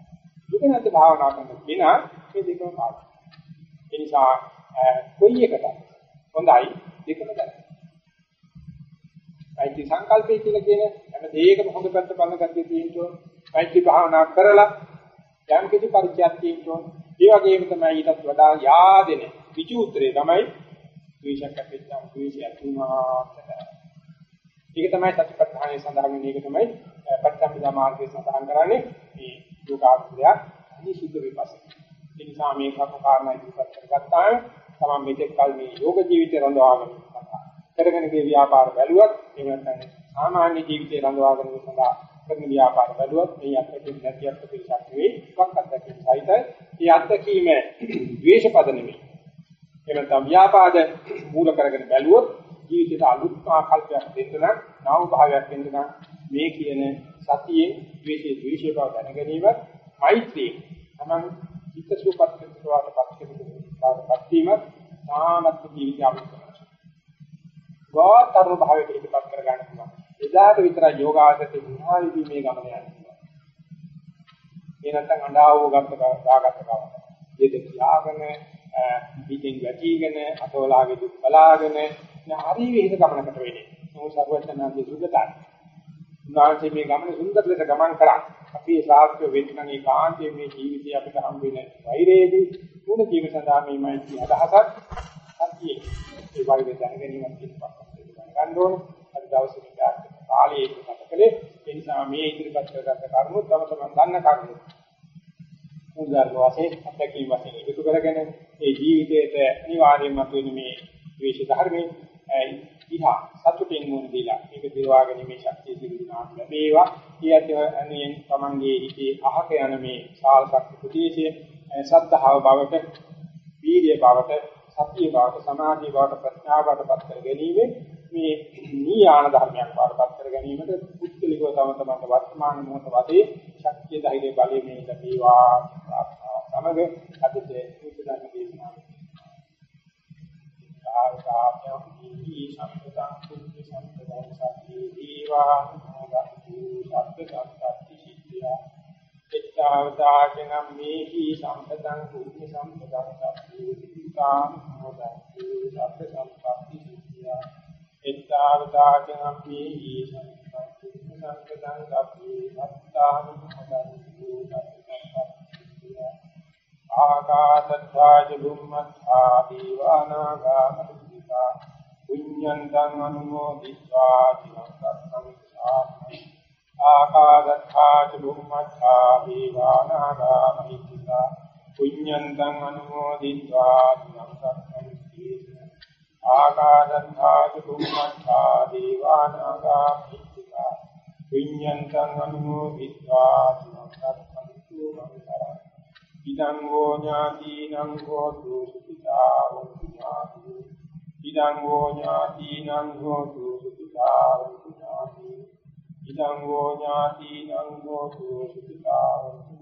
දුකනත් භාවනා කරන කෙනා මේ දෙකම පාඩම්. ඒ නිසා කොයි එකද හොඳයි දෙකම ගන්න. මෛත්‍රී සංකල්පය කියලා කියන හැම දෙයකම හොඳ පැත්ත බලන ගැතිය තියෙනවා. මෛත්‍රී භාවනා කරලා යම් කිසි පරිචයක් තියෙනවා. ඒ වගේම තමයි ඊටත් වඩා yaadෙන විචු උත්‍රේ තමයි ද්වේෂයක් අපිටම ද්වේෂයක් තුනා ඒක තමයි සතිපට්ඨානයේ සඳහන් වෙන එක තමයි පටිච්චසමුප්පාද මාර්ගයේ සඳහන් කරන්නේ මේ යෝගාභ්‍යාසය අනිසුද්ධ විපස්සනා. ඒ නිසා මේ කපකාරණා ඉදිරිපත් කරගත්තාම තමයි මෙතෙක් කල මේ යෝග ජීවිතය රඳවාගෙන කරගෙන ගිය ව්‍යාපාර බැලුවත් එහෙම නැත්නම් සාමාන්‍ය ජීවිතේ රඳවාගෙන සඳහා කරන ව්‍යාපාර බැලුවත් මේ අත්දැකීම් නැති අත්දැකීම් ශක්තියේ එකක් අත්දැකීම් සහිතයි. මේ අත්දැකීම ද්වේෂපද නෙමෙයි. එහෙම නැත්නම් ව්‍යාපාද මූල කරගෙන බැලුවොත් ජීවිතයට අලුත් ආකල්පයක් දෙන්න නම් නව භාවයක් දෙන්න නම් මේ කියන සතියේ ද්වේෂයේ ද්වේෂය බව දැන ගැනීම මෛත්‍රී තමන් චිත්ත සූපත් කරනවාට පත් කරනවාට වීම සාමත් ජීවිතය අවශ්‍යයි. ගෝතර භාවයට ඉදපත් කර ගන්න පුළුවන්. එදාට විතර යෝගාසතේ විහාරදී මේ ගමන යන්නේ. මේ නැත්තම් අඬාවෝ ගත්ත දාගත්ත ගමන. දෙද කියාගෙන පිටින් වැටිගෙන අතෝලාගේ දුක් බලාගෙන හරි විහිද ගමනකට වෙන්නේ. මොහොත සර්වඥාන්ගේ සුගතයි. උන්වහන්සේ මේ ගමන සුන්දර ලෙස ගමන් කරා. අපි ශාස්ත්‍ර වෙන්න මේ කාන්තේ මේ ජීවිතය අපිට හම් වෙන වෛරේදී මුණ ජීව සඳහා මේ මෛත්‍රී අදහසක් ශක්තිය ඒ වගේ දැන ගැනීමක් පිටපත් ගන්න ඕනේ. අද දවසේ විකාර කාලයේ මතකලේ ඒ නිසා මේ ඉදිරිපත් කරගත්ත කරුණු තම තමන් දන්න කරුණු මුල්දාර්ග වශයෙන් අත්දැකීම් වශයෙන් එකතු කරගෙන ඒ ජීවිතයට අනිවාර්යයෙන්ම තුන මේ ද්වේෂ ධර්මයේ ඉහා සතුටින් මුණ දීලා මේක දිරවා ගැනීමේ ශක්තිය සිදුනාට ලැබේවා. ඊයත් අනියෙන් තමන්ගේ හිතේ අහක යන මේ ශාල ශක්ති ප්‍රදේශයේ සද්ධාව බවට, වීර්ය බවට, සතිය බවට, සමාධිය බවට, ප්‍රඥාව බවට පත් කර ගැනීම මේ නීයාන ධර්මයක් බවට පත් කර ගැනීමට පුද්ගලිකව තම තමන්ට වර්තමාන මොහොත වාදී ශක්තිය ධෛර්ය බලය මේ ලැබේවා. සමග අදට උපදාන දේශනාව ආකාශයන්හි සම්පතං කුඤ්ඤ සම්පතං සත්‍යේ දීවා නෝදන්තු සත්‍ය සම්පත්‍ති සිද්ධියා එක්තාවතාචනම් මේහි සම්පතං කුඤ්ඤ සම්පතං සත්‍යේ දීවා නෝදන්තු සත්‍ය සම්පත්‍ති සිද්ධියා එත්තාවතාච නම්පේ ඊසංකප්පුන සංකතං ගප්පේ අත්තානි මොදන්තු ආකාශත්වාච බුම්මත්තා දීවානාගාමිකා පුඤ්ඤන්තං අනුමෝදිत्वा චිරස්සං සාමි ආකාශත්වාච බුම්මත්තා දීවානාගාමිකා පුඤ්ඤන්තං අනුමෝදිत्वा චිරස්සං සාමි ආකාශත්ථාජ බුම්මත්ථා දීවානාගා මහිත්‍තිකා පුඤ්ඤන්තං අනුමෝදිत्वा චිරං සාමි ඉදං හෝ ඥාතිනං හෝතු සුඛිතා හොන්තු ඥාති ඉදං හෝ ඥාතිනං හෝතු සුඛිතා හොන්තු ඥාති ඉදං හෝ ඥාතිනං හෝතු සුඛිතා හොන්තු